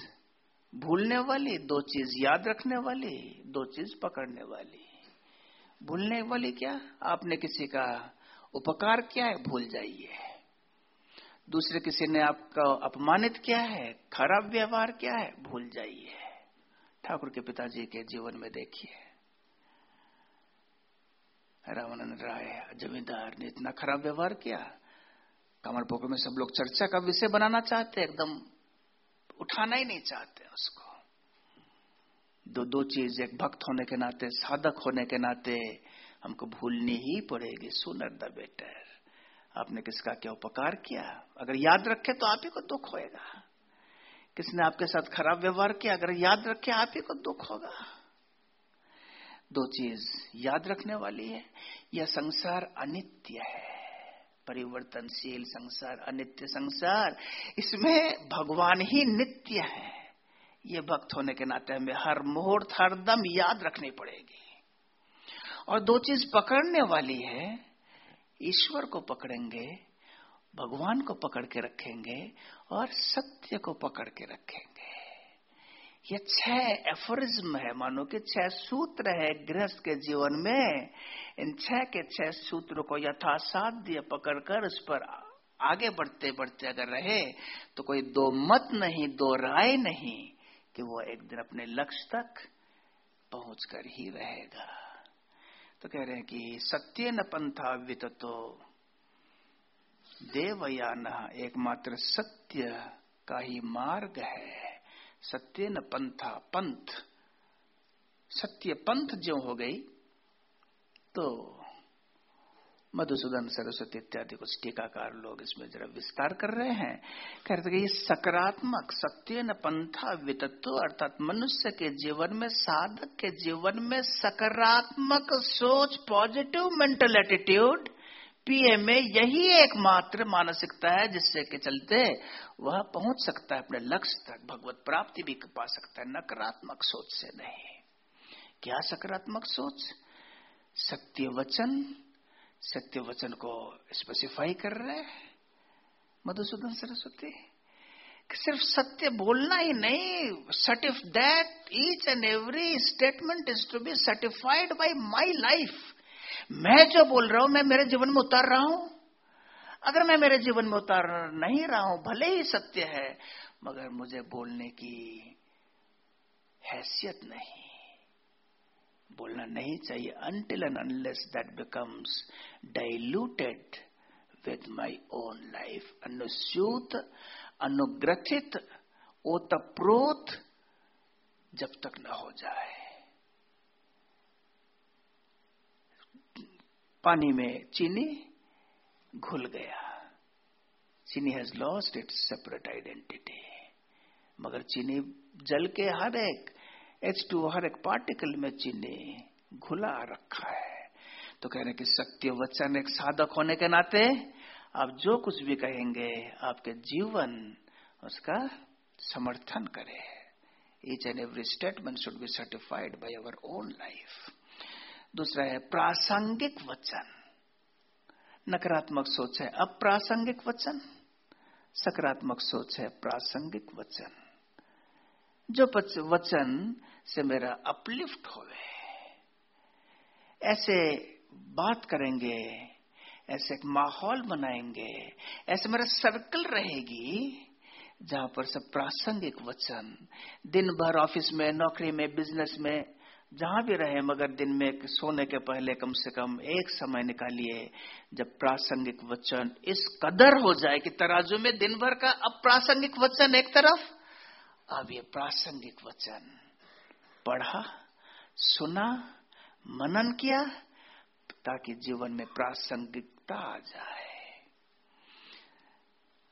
भूलने वाली, दो चीज़ याद रखने वाली, दो चीज़ पकड़ने वाली। भूलने वाली क्या? आपने किसी का उपकार किया है, भूल जाइए। दूसरे किसी ने आपका अपमानित किया है, खराब व्यवहार किया है, भूल जाइए। ठाकुर के पिताजी के जीवन में देखिए। रामानंद राय, जमींदार ने इतना खराब व्यवहार किया। कमलपुर में सब लोग चर्चा का विषय बनाना चाहते एकदम उठाना ही नहीं चाहते उसको। दो दो चीज़, एक भक्त होने के नाते, साधक होने के नाते हमको भूलनी ही पड़ेगी। सुनर द बेटर आपने किसका क्या उपकार किया? अगर याद रखे तो आप ही को दुख होएगा। किसने आपके साथ खराब व्यवहार किया? अगर याद रखे, आप ही को दुख होगा। दो चीज़, याद रखने वाली है, यह संसार अनित्य है। परिवर्तनशील संसार, अनित्य संसार, इसमें भगवान ही नित्य है। ये भक्त होने के नाते हमें हर मुहूर्त, हर दम याद रखनी पड़ेगी। और दो चीज़ पकड़ने वाली है। ईश्वर को पकड़ेंगे, भगवान को पकड़ के रखेंगे और सत्य को पकड़ के रखेंगे। ये छह एफरिज्म है, मानो कि छह सूत्र है गृहस्थ के जीवन में। इन छह के छह सूत्रों को यथासाध्य पकड़कर उस पर आगे बढ़ते बढ़ते अगर रहे तो कोई दो मत नहीं, दो राय नहीं कि वो एक दिन अपने लक्ष्य तक पहुँच कर ही रहेगा। तो कह रहे हैं कि सत्य न पंथा वित वितो देवयान एकमात्र सत्य का ही मार्ग है। सत्य न पंथा, पंथ। सत्य पंथ जो हो गई तो मधुसूदन, सरस्वती इत्यादि कुछ टीकाकार लोग इसमें जरा विस्तार कर रहे हैं। कहते कि सकारात्मक, सत्य न पंथा वितत्व, अर्थात मनुष्य के जीवन में, साधक के जीवन में सकारात्मक सोच पॉजिटिव मेंटल एटीट्यूड पीएमए यही एकमात्र मानसिकता है जिससे के चलते वह पहुँच सकता है, अपने लक्ष्य तक भगवत प्राप्ति भी पा सकता है, नकारात्मक सोच से नहीं। क्या सकारात्मक सोच? सत्य वचन सत्य वचन को स्पेसिफाई कर रहे मधुसूदन सरस्वती। कि सिर्फ़ सत्य बोलना ही नहीं सर्टिफ that each and every statement is to be certified by my life मैं जो बोल रहा हूँ, मैं मेरे जीवन में उतार रहा हूँ। अगर मैं मेरे जीवन में उतार नहीं रहा हूँ, भले ही सत्य है, मगर मुझे बोलने की हैसियत नहीं। बोलना नहीं चाहिए until and unless that becomes diluted with my own life अनुस्यूत अनुग्रथित, ओतप्रोत जब तक न हो जाए। पानी में चीनी घुल गया। चीनी has lost its separate identity मगर चीनी जल के हर एक एच टू हर एक पार्टिकल में चीनी घुला रखा है। तो कह रहे कि सत्य वचन एक साधक होने के नाते आप जो कुछ भी कहेंगे, आपके जीवन उसका समर्थन करे। Each and every statement should be certified by our own life दूसरा है प्रासंगिक वचन। नकारात्मक सोच है अप्रासंगिक वचन। सकारात्मक सोच है प्रासंगिक वचन। जो वचन से मेरा अपलिफ्ट होवे। ऐसे बात करेंगे, ऐसे एक माहौल बनाएँगे, ऐसे मेरा सर्कल रहेगी, जहाँ पर सब प्रासंगिक वचन। दिन भर ऑफ़िस में, नौकरी में, बिज़नेस में जहाँ भी रहे, मगर दिन में सोने के पहले कम से कम एक समय निकालिए, जब प्रासंगिक वचन इस कदर हो जाए कि तराजू में दिन भर का अप्रासंगिक वचन एक तरफ़, अब ये प्रासंगिक वचन पढ़ा, सुना, मनन किया, ताकि जीवन में प्रासंगिकता आ जाए।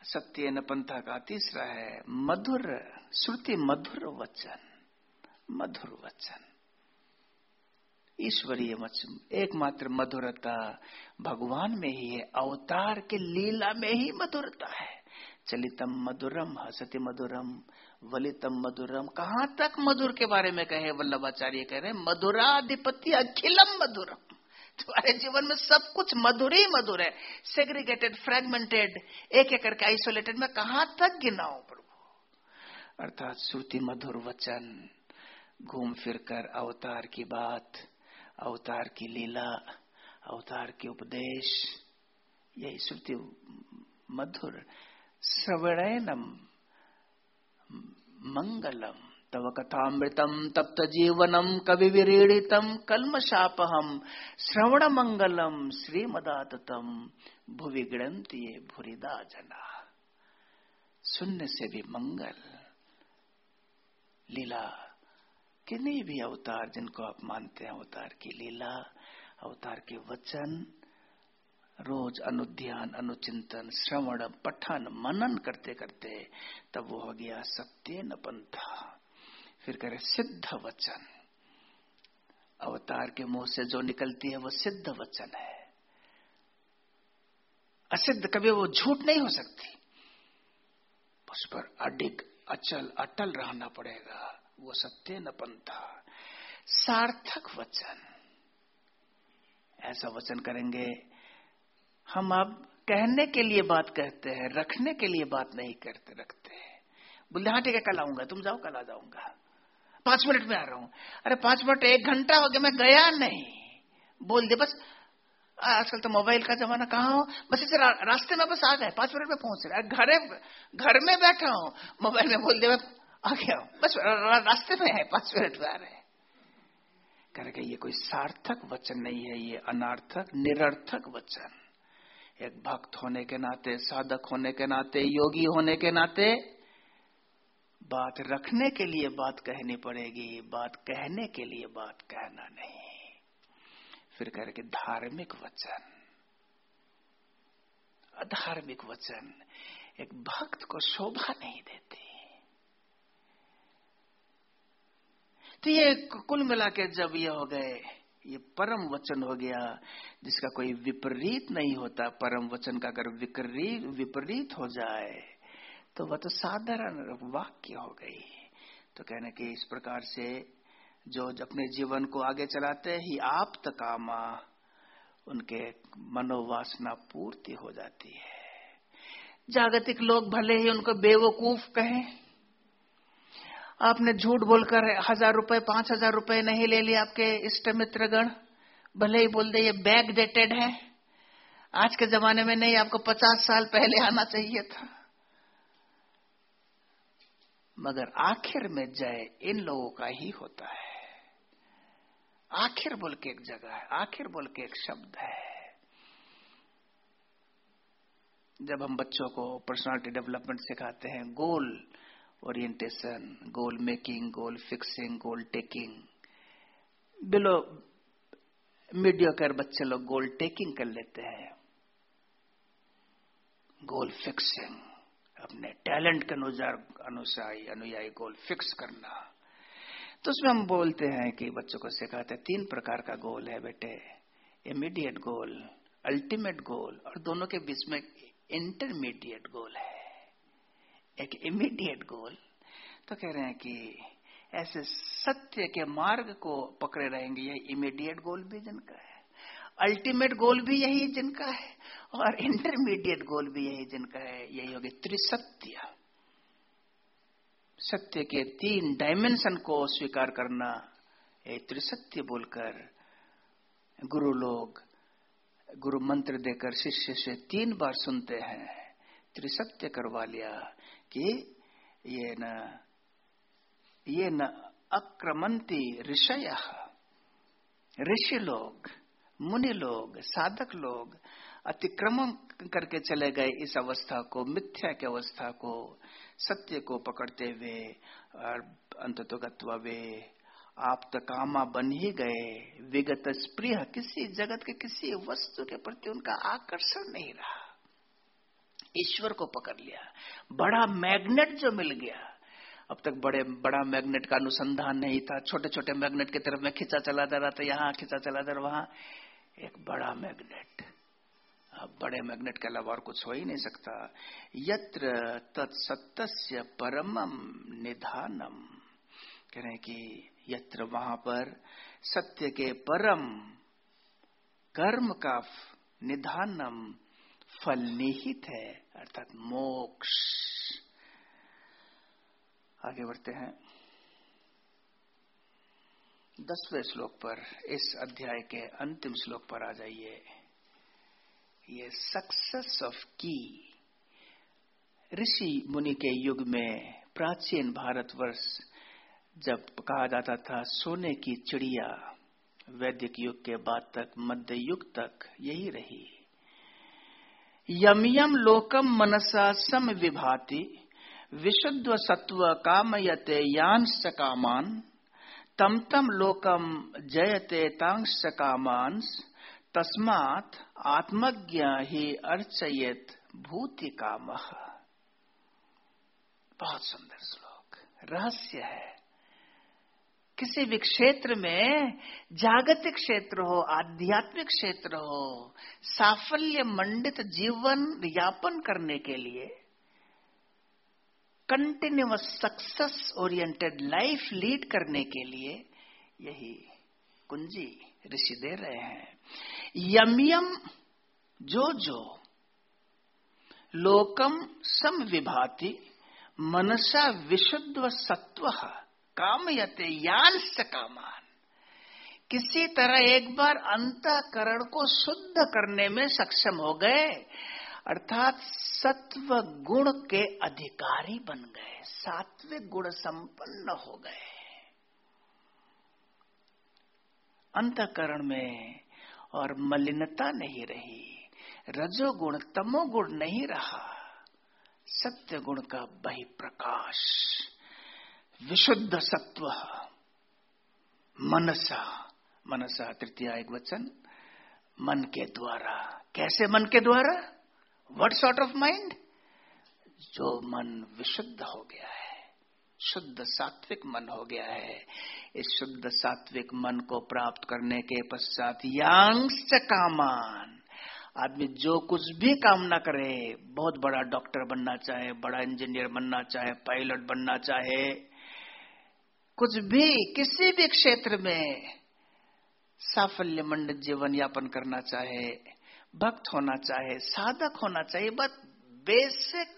सत्य न पंथा का तीसरा है, मधुर, श्रुति मधुर वचन मधुर वचन। ईश्वरीय एकमात्र मधुरता भगवान में ही है, अवतार के लीला में ही मधुरता है। चलितम मधुरम, हसति मधुरम, वलितम मधुरम। कहाँ तक मधुर के बारे में कहे, वल्लभाचार्य कह रहे मधुराधिपति अखिलम मधुरम। तुम्हारे जीवन में सब कुछ मधुर ही मधुर है। सेग्रीगेटेड फ्रेगमेंटेड एक एक करके आइसोलेटेड में कहाँ तक गिनाओ प्रभु? अर्थात श्रुति मधुर वचन, घूम फिर कर अवतार की बात अवतार की लीला, अवतार के उपदेश, यही श्रुति मधुर। श्रवणम मंगलम, तव कथामृतम तप्त जीवनम कवि विरीड़ितम कलमशापहम श्रवण मंगलम श्रीमदातम भुवि गणंती भूरिदा जना। शून्य से भी मंगल, लीला किन्हीं भी अवतार जिनको आप मानते हैं, अवतार की लीला, अवतार के वचन, रोज अनुध्यान, अनुचिंतन, श्रवण, पठन, मनन करते करते तब वो हो गया सत्य न पंथा फिर करे सिद्ध वचन। अवतार के मुँह से जो निकलती है वो सिद्ध वचन है। असिद्ध कभी वो झूठ नहीं हो सकती। उस पर अडिग अचल, अटल रहना पड़ेगा। वो सत्य न पंथा। सार्थक वचन। ऐसा वचन करेंगे हम अब कहने के लिए बात कहते हैं रखने के लिए बात नहीं करते रखते हैं। बोलते हाँ ठीक है कल आऊँगा तुम जाओ कल आ जाऊँगा। पाँच मिनट में आ रहा हूँ। अरे पाँच मिनट एक घंटा हो गया मैं गया नहीं। बोल दे बस। आजकल तो मोबाइल का जमाना कहाँ हो? बस इसे रा, रास्ते में बस आ गए पाँच मिनट में पहुँच रहे घर घर में बैठा हूँ। मोबाइल में बोल दे आ गया बस रास्ते में है, पाँच मिनट में आ रहे ये कोई सार्थक वचन नहीं है, ये अनार्थक, निरर्थक वचन। एक भक्त होने के नाते, साधक होने के नाते, योगी होने के नाते बात रखने के लिए बात कहनी पड़ेगी, बात कहने के लिए बात कहना नहीं। फिर करके धार्मिक वचन, अधार्मिक वचन, एक भक्त को शोभा नहीं देते। तो ये कुल मिला के जब ये हो गए, ये परम वचन हो गया, जिसका कोई विपरीत नहीं होता, परम वचन का अगर विपरीत विपरीत हो जाए तो वह तो साधारण वाक्य हो गई। तो कहने के इस प्रकार से जो अपने जीवन को आगे चलाते ही आप तकामा, उनके मनोवासना पूर्ति हो जाती है। जागतिक लोग भले ही उनको बेवकूफ़ कहें आपने झूठ बोलकर हज़ार रुपए, पाँच हज़ार रुपए नहीं ले लिए आपके इष्ट मित्रगण। भले ही बोल दे, ये बैक डेटेड है। आज के जमाने में नहीं, आपको पचास साल पहले आना चाहिए था। मगर आखिर में जय इन लोगों का ही होता है। आखिर बोल के एक जगह है, आखिर बोल के एक शब्द है। जब हम बच्चों को पर्सनालिटी डेवलपमेंट सिखाते हैं goal orientation goal making goal fixing goal taking below mediocre बच्चे लोग गोल टेकिंग कर लेते हैं। गोल फिक्सिंग अपने टैलेंट के अनुसार अनुसार, अनुयायी गोल फिक्स करना। तो उसमें हम बोलते हैं कि बच्चों को सिखाते हैं, तीन प्रकार का गोल है बेटे। इमीडिएट गोल अल्टीमेट गोल और दोनों के बीच में इंटरमीडिएट गोल है। एक इमीडिएट गोल तो कह रहे हैं कि ऐसे सत्य के मार्ग को पकड़े रहेंगे, ये इमीडिएट गोल भी जिनका है। अल्टीमेट गोल भी यही जिनका है और इंटरमीडिएट गोल भी यही जिनका है, यही होगी त्रिसत्य। सत्य के तीन डायमेंशन को स्वीकार करना, ये त्रिसत्य बोलकर गुरु लोग, गुरु मंत्र देकर शिष्य से तीन बार सुनते हैं, त्रिसत्य करवा लिया। कि ये न ये न अक्रमंती ऋषय। ऋषि लोग, मुनि लोग, साधक लोग अतिक्रमण करके चले गए इस अवस्था को, मिथ्या की अवस्था को, सत्य को पकड़ते हुए और अंततोगत्व वे। आप तो कामा बन ही गए। विगत स्प्रिय किसी जगत के किसी वस्तु के प्रति उनका आकर्षण नहीं रहा। ईश्वर को पकड़ लिया। बड़ा मैग्नेट जो मिल गया। अब तक बड़े, बड़ा मैग्नेट का अनुसंधान नहीं था। छोटे छोटे मैग्नेट की तरफ़ में खिंचा चला जा रहा था, यहाँ खिंचा चला जा रहा, वहाँ। एक बड़ा मैग्नेट। अब बड़े मैग्नेट के अलावा और कुछ हो ही नहीं सकता। यत्र तत्सत्य परमम निधानम। कह रहे कि यत्र वहाँ पर सत्य के परम कर्म का निधानम फल निहित है, अर्थात मोक्ष। आगे बढ़ते हैं। दसवें श्लोक पर, इस अध्याय के अंतिम श्लोक पर आ जाइए। ये सक्सेस ऑफ़ की ऋषि मुनि के युग में प्राचीन भारतवर्ष, जब कहा जाता था सोने की चिड़िया, वैदिक युग के बाद तक मध्य युग तक यही रही। यम यम लोकम मनसा सम विभाति, विशुद्ध सत्व कामयते यांश कामान तम तम लोकम जयते तांश कामांस तस्मात आत्मज्ञ ही अर्चयत भूति काम बहुत सुंदर श्लोक। रहस्य है। किसी भी क्षेत्र में जागतिक क्षेत्र हो, आध्यात्मिक क्षेत्र हो, साफल्य मंडित जीवन यापन करने के लिए continuous success oriented life lead करने के लिए यही कुंजी ऋषि दे रहे हैं। यम यम जो जो, लोकम सम विभाति मनसा विशुद्ध सत्व। कामयते यांश कामान। किसी तरह एक बार अंतकरण को शुद्ध करने में सक्षम हो गए, अर्थात सत्व गुण के अधिकारी बन गए, सात्विक गुण संपन्न हो गए। अंतकरण में और मलिनता नहीं रही, रजोगुण, तमोगुण नहीं रहा सत्य गुण का बहिप्रकाश। विशुद्ध सत्व, मनसा मनसा तृतीय एक वचन, मन के द्वारा। कैसे मन के द्वारा? वट सॉर्ट ऑफ़ माइंड जो मन विशुद्ध हो गया है, शुद्ध सात्विक मन हो गया है, इस शुद्ध सात्विक मन को प्राप्त करने के पश्चात यांश कामान। आदमी जो कुछ भी कामना करे, बहुत बड़ा डॉक्टर बनना चाहे, बड़ा इंजीनियर बनना चाहे, पायलट बनना चाहे कुछ भी, किसी भी क्षेत्र में साफल्य साफल्यमंड जीवन यापन करना चाहे, भक्त होना चाहे, साधक होना चाहे but basic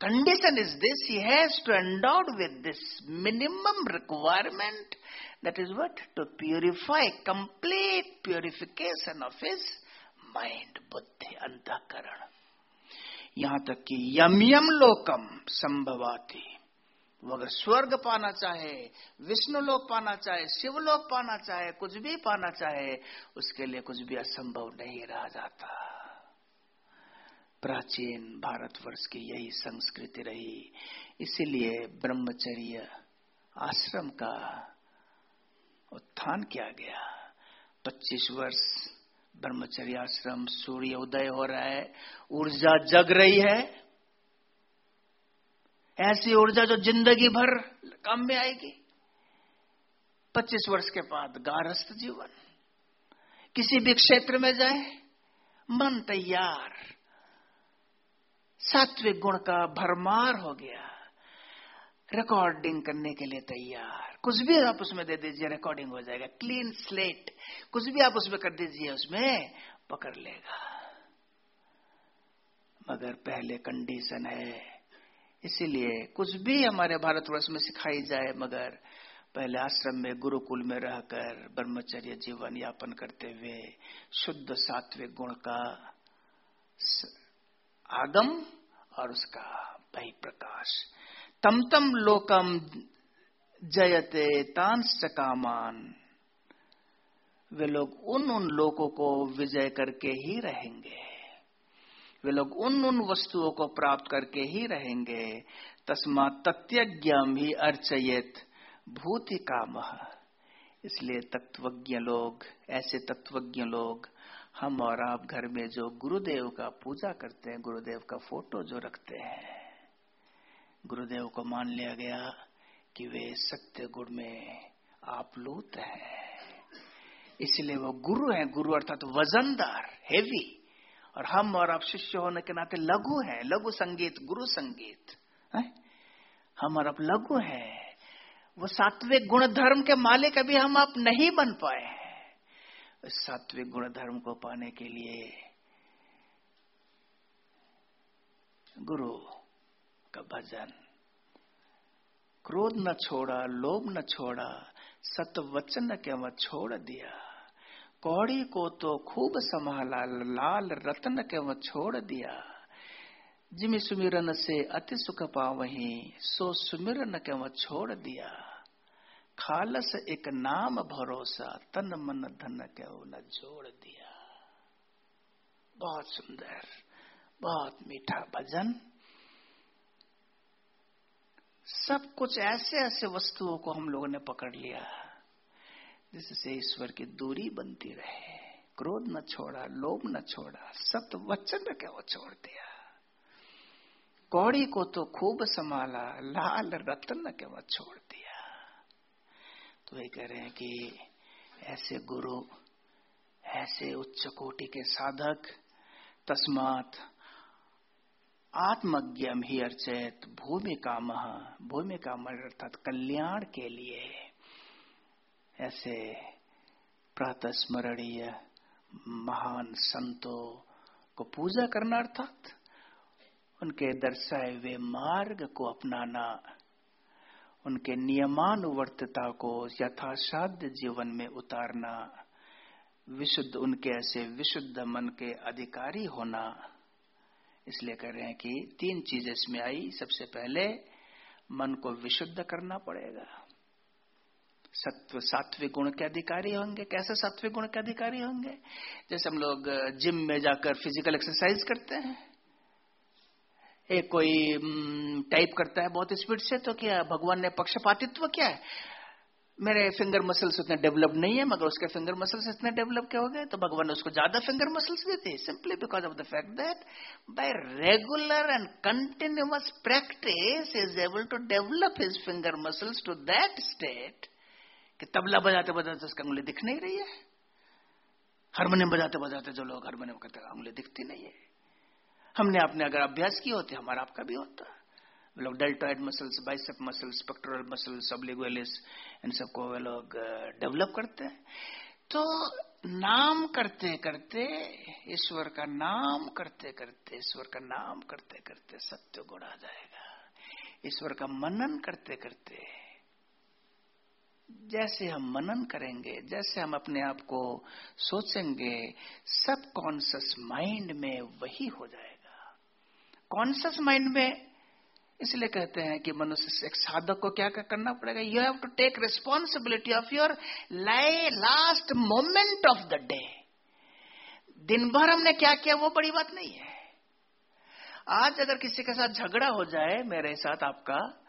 condition is this he has to endowed with this minimum requirement that is what to purify complete purification of his mind बुद्धि अंतकरण यहाँ तक कि यम यम लोकम संभवाती। वो अगर स्वर्ग पाना चाहे विष्णु लोक पाना चाहे शिव लोक पाना चाहे, कुछ भी पाना चाहे, उसके लिए कुछ भी असंभव नहीं रह जाता। प्राचीन भारतवर्ष की यही संस्कृति रही। इसीलिए ब्रह्मचर्य आश्रम का उत्थान किया गया। 25 वर्ष ब्रह्मचर्य आश्रम सूर्य उदय हो रहा है, ऊर्जा जग रही है ऐसी ऊर्जा जो ज़िंदगी भर काम में आएगी। पच्चीस वर्ष के बाद गारस्थ जीवन। किसी भी क्षेत्र में जाए, मन तैयार। सात्विक गुण का भरमार हो गया। रिकॉर्डिंग करने के लिए तैयार। कुछ भी आप उसमें दे दीजिए रिकॉर्डिंग हो जाएगा। क्लीन स्लेट कुछ भी आप उसमें कर दीजिए, उसमें पकड़ लेगा। मगर पहले कंडीशन है। इसीलिए कुछ भी हमारे भारतवर्ष में सिखाई जाए, मगर पहले आश्रम में, गुरुकुल में रहकर ब्रह्मचर्य जीवन यापन करते हुए शुद्ध सात्विक गुण का आगम और उसका बही प्रकाश तम तम लोकम जयते तांश कामान वे लोग उन उन लोगों को विजय करके ही रहेंगे। वे लोग उन उन वस्तुओं को प्राप्त करके ही रहेंगे। तस्मा तत्यज्ञम ही अर्चयत भूति काम इसलिए तत्वज्ञ लोग, ऐसे तत्वज्ञ लोग, हम और आप घर में जो गुरुदेव का पूजा करते हैं, गुरुदेव का फ़ोटो जो रखते हैं, गुरुदेव को मान लिया गया कि वे सत्य गुण में आप्लूत हैं। इसलिए वो गुरु हैं, गुरु अर्थात तो वजनदार हेवी और हम और आप शिष्य होने के नाते लघु हैं, लघु संगीत, गुरु संगीत, है? हम और आप लघु हैं। वो सात्विक गुण धर्म के मालिक अभी हम आप नहीं बन पाए हैं। सात्विक गुण धर्म को पाने के लिए गुरु का भजन, क्रोध न छोड़ा, लोभ न छोड़ा सत वचन के मत छोड़ दिया। कौड़ी को तो खूब संभाला, लाल रत्न के मत छोड़ दिया। जिमी सुमिरन से अति सुख पावही, सो सुमिरन के वह छोड़ दिया। खालस एक नाम भरोसा, तन मन धन के न जोड़ दिया। बहुत सुंदर, बहुत मीठा भजन। सब कुछ ऐसे ऐसे वस्तुओं को हम लोगों ने पकड़ लिया। जिससे ईश्वर की दूरी बनती रहे। क्रोध न छोड़ा, लोभ न छोड़ा सत्य वचन के वो छोड़ दिया। कौड़ी को तो खूब संभाला, लाल रत्न के वह छोड़ दिया। तो ये कह रहे हैं कि ऐसे गुरु, ऐसे उच्च कोटि के साधक, तस्मात आत्मज्ञम ही अर्चित भूमि काम भूमि काम अर्थात कल्याण के लिए ऐसे प्रातः स्मरणीय महान संतों को पूजा करना अर्थात उनके दर्शाए हुए मार्ग को अपनाना, उनके नियमानुवर्तता को यथासाध्य जीवन में उतारना, विशुद्ध उनके ऐसे विशुद्ध मन के अधिकारी होना। इसलिए कह रहे हैं कि तीन चीज़ इसमें आई। सबसे पहले, मन को विशुद्ध करना पड़ेगा। सत्व सात्विक गुण के अधिकारी होंगे। कैसे सात्विक गुण के अधिकारी होंगे? जैसे हम लोग जिम में जाकर फ़िज़िकल एक्सरसाइज करते हैं। एक कोई टाइप करता है बहुत स्पीड से तो क्या भगवान ने पक्षपातित्व क्या है? मेरे फिंगर मसल्स उतने डेवलप नहीं है, मगर उसके फिंगर मसल्स इतने डेवलप क्या हो गए तो भगवान ने उसको ज़्यादा फिंगर मसल्स देते simply because of the fact that by regular and continuous practice is able to develop his finger muscles to that state कि तबला बजाते बजाते उसका उंगली दिख नहीं रही है। हारमोनियम बजाते बजाते जो लोग हारमोनियम करते उंगली दिखती नहीं है। हमने आपने अगर अभ्यास किया होते, हमारा आपका भी होता। लोग deltoid muscles bicep muscles pectoral muscles sublingualis इन सबको वे लोग डेवलप करते हैं। तो नाम करते करते, ईश्वर का नाम करते करते, ईश्वर का नाम करते करते सत्य गुण आ जाएगा। ईश्वर का मनन करते करते जैसे हम मनन करेंगे, जैसे हम अपने आप को सोचेंगे, सब कॉन्सियस माइंड में वही हो जाएगा। कॉन्सियस माइंड में इसलिए कहते हैं कि मनुष्य एक साधक को क्या करना पड़ेगा? You have to take responsibility of your लाइ last moment of the day दिन भर हमने क्या किया? वो बड़ी बात नहीं है। आज अगर किसी के साथ झगड़ा हो जाए, मेरे साथ आपका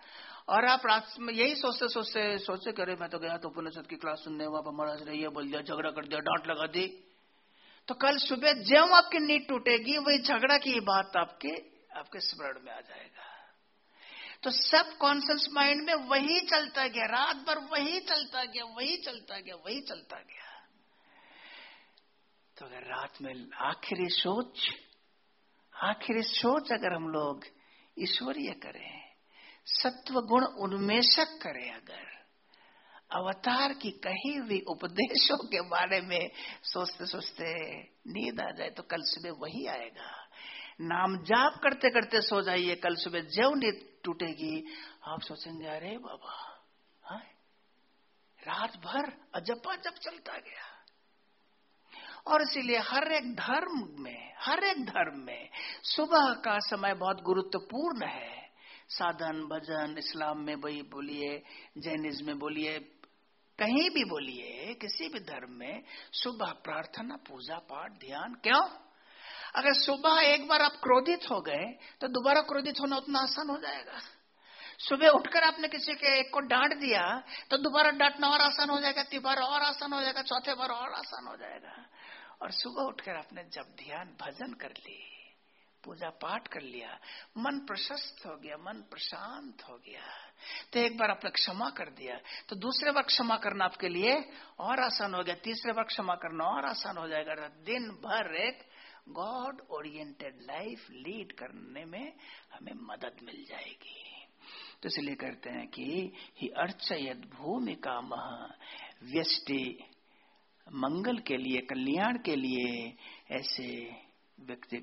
और आप रात में यही सोचते सोचते सोचते करे मैं तो गया तो उपनिषद की क्लास सुनने, वहाँ पर महाराज ने ये बोल दिया, झगड़ा कर दिया, डांट लगा दी। तो कल सुबह जब आपकी नींद टूटेगी, वही झगड़ा की बात आपके आपके स्मरण में आ जाएगा। तो सब कॉन्सियस माइंड में वही चलता गया, रात भर वही चलता गया, वही चलता गया, वही चलता गया। तो अगर रात में आखिरी सोच आखिरी सोच अगर हम लोग ईश्वरीय करें सत्व गुण उन्मेषक करे अगर। अवतार की कहीं भी उपदेशों के बारे में सोचते सोचते नींद आ जाए तो कल सुबह वही आएगा। नाम जाप करते करते सो जाइए, कल सुबह जब नींद टूटेगी, आप सोचेंगे, अरे बाबा हाँ? रात भर अजपा जब चलता गया। और इसीलिए हर एक धर्म में, हर एक धर्म में सुबह का समय बहुत गुरुत्वपूर्ण है। साधन, भजन, इस्लाम में वही बोलिए जैनिज्म में बोलिए, कहीं भी बोलिए, किसी भी धर्म में सुबह प्रार्थना, पूजा पाठ, ध्यान, क्यों? अगर सुबह एक बार आप क्रोधित हो गए तो दोबारा क्रोधित होना उतना आसान हो जाएगा। सुबह उठकर आपने किसी के एक को डांट दिया तो दोबारा डांटना और आसान हो जाएगा, तीन बार और आसान हो जाएगा, चौथे बार और आसान हो जाएगा। और सुबह उठकर आपने जब ध्यान, भजन कर ली पूजा पाठ कर लिया। मन प्रशस्त हो गया, मन प्रशांत हो गया। तो एक बार आपने क्षमा कर दिया। तो दूसरे बार क्षमा करना आपके लिए और आसान हो गया। तीसरे बार क्षमा करना और आसान हो जाएगा। दिन भर एक गॉड ओरिएंटेड लाइफ लीड करने में हमें मदद मिल जाएगी। तो इसलिए कहते हैं कि ही अर्चयत भूमि का मह व्यस्टि मंगल के लिए, कल्याण के लिए ऐसे व्यक्ति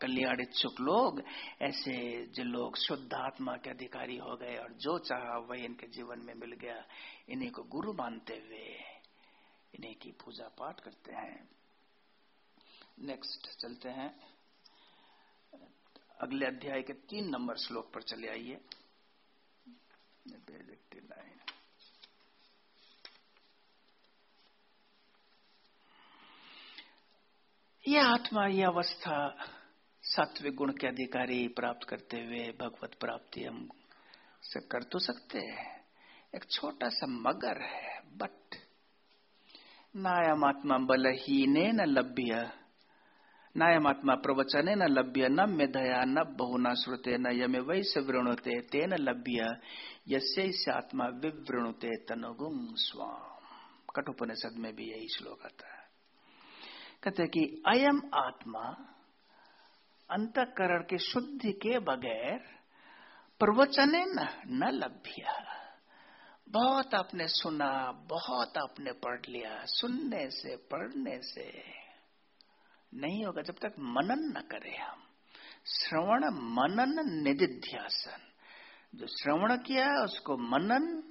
कल्याण इच्छुक लोग, ऐसे जो लोग शुद्ध आत्मा के अधिकारी हो गए और जो चाहा वही इनके जीवन में मिल गया। इन्हीं को गुरु मानते हुए इन्हीं की पूजा पाठ करते हैं। नेक्स्ट चलते हैं। अगले अध्याय के तीन नंबर श्लोक पर चले आइए। यह आत्मा यह अवस्था सात्विक गुण के अधिकारी प्राप्त करते हुए भगवत प्राप्ति हम से कर तो सकते हैं। एक छोटा सा मगर है, बट नायमात्मा बलहीने न लभ्य नायमात्मा प्रवचने न लभ्य, न मेधया, न बहुना श्रुते, न यमे वै से वृणुते, तेन लभ्य यसे आत्मा विवृणुते तनुगुम स्वाम। कठोपनिषद में भी यही श्लोक आता है। कहते कि अयम आत्मा अंतकरण की शुद्धि के बगैर प्रवचने न, न लभ्य। बहुत आपने सुना बहुत आपने पढ़ लिया सुनने से पढ़ने से नहीं होगा जब तक मनन न करें हम। श्रवण मनन निधिध्यासन जो श्रवण किया उसको मनन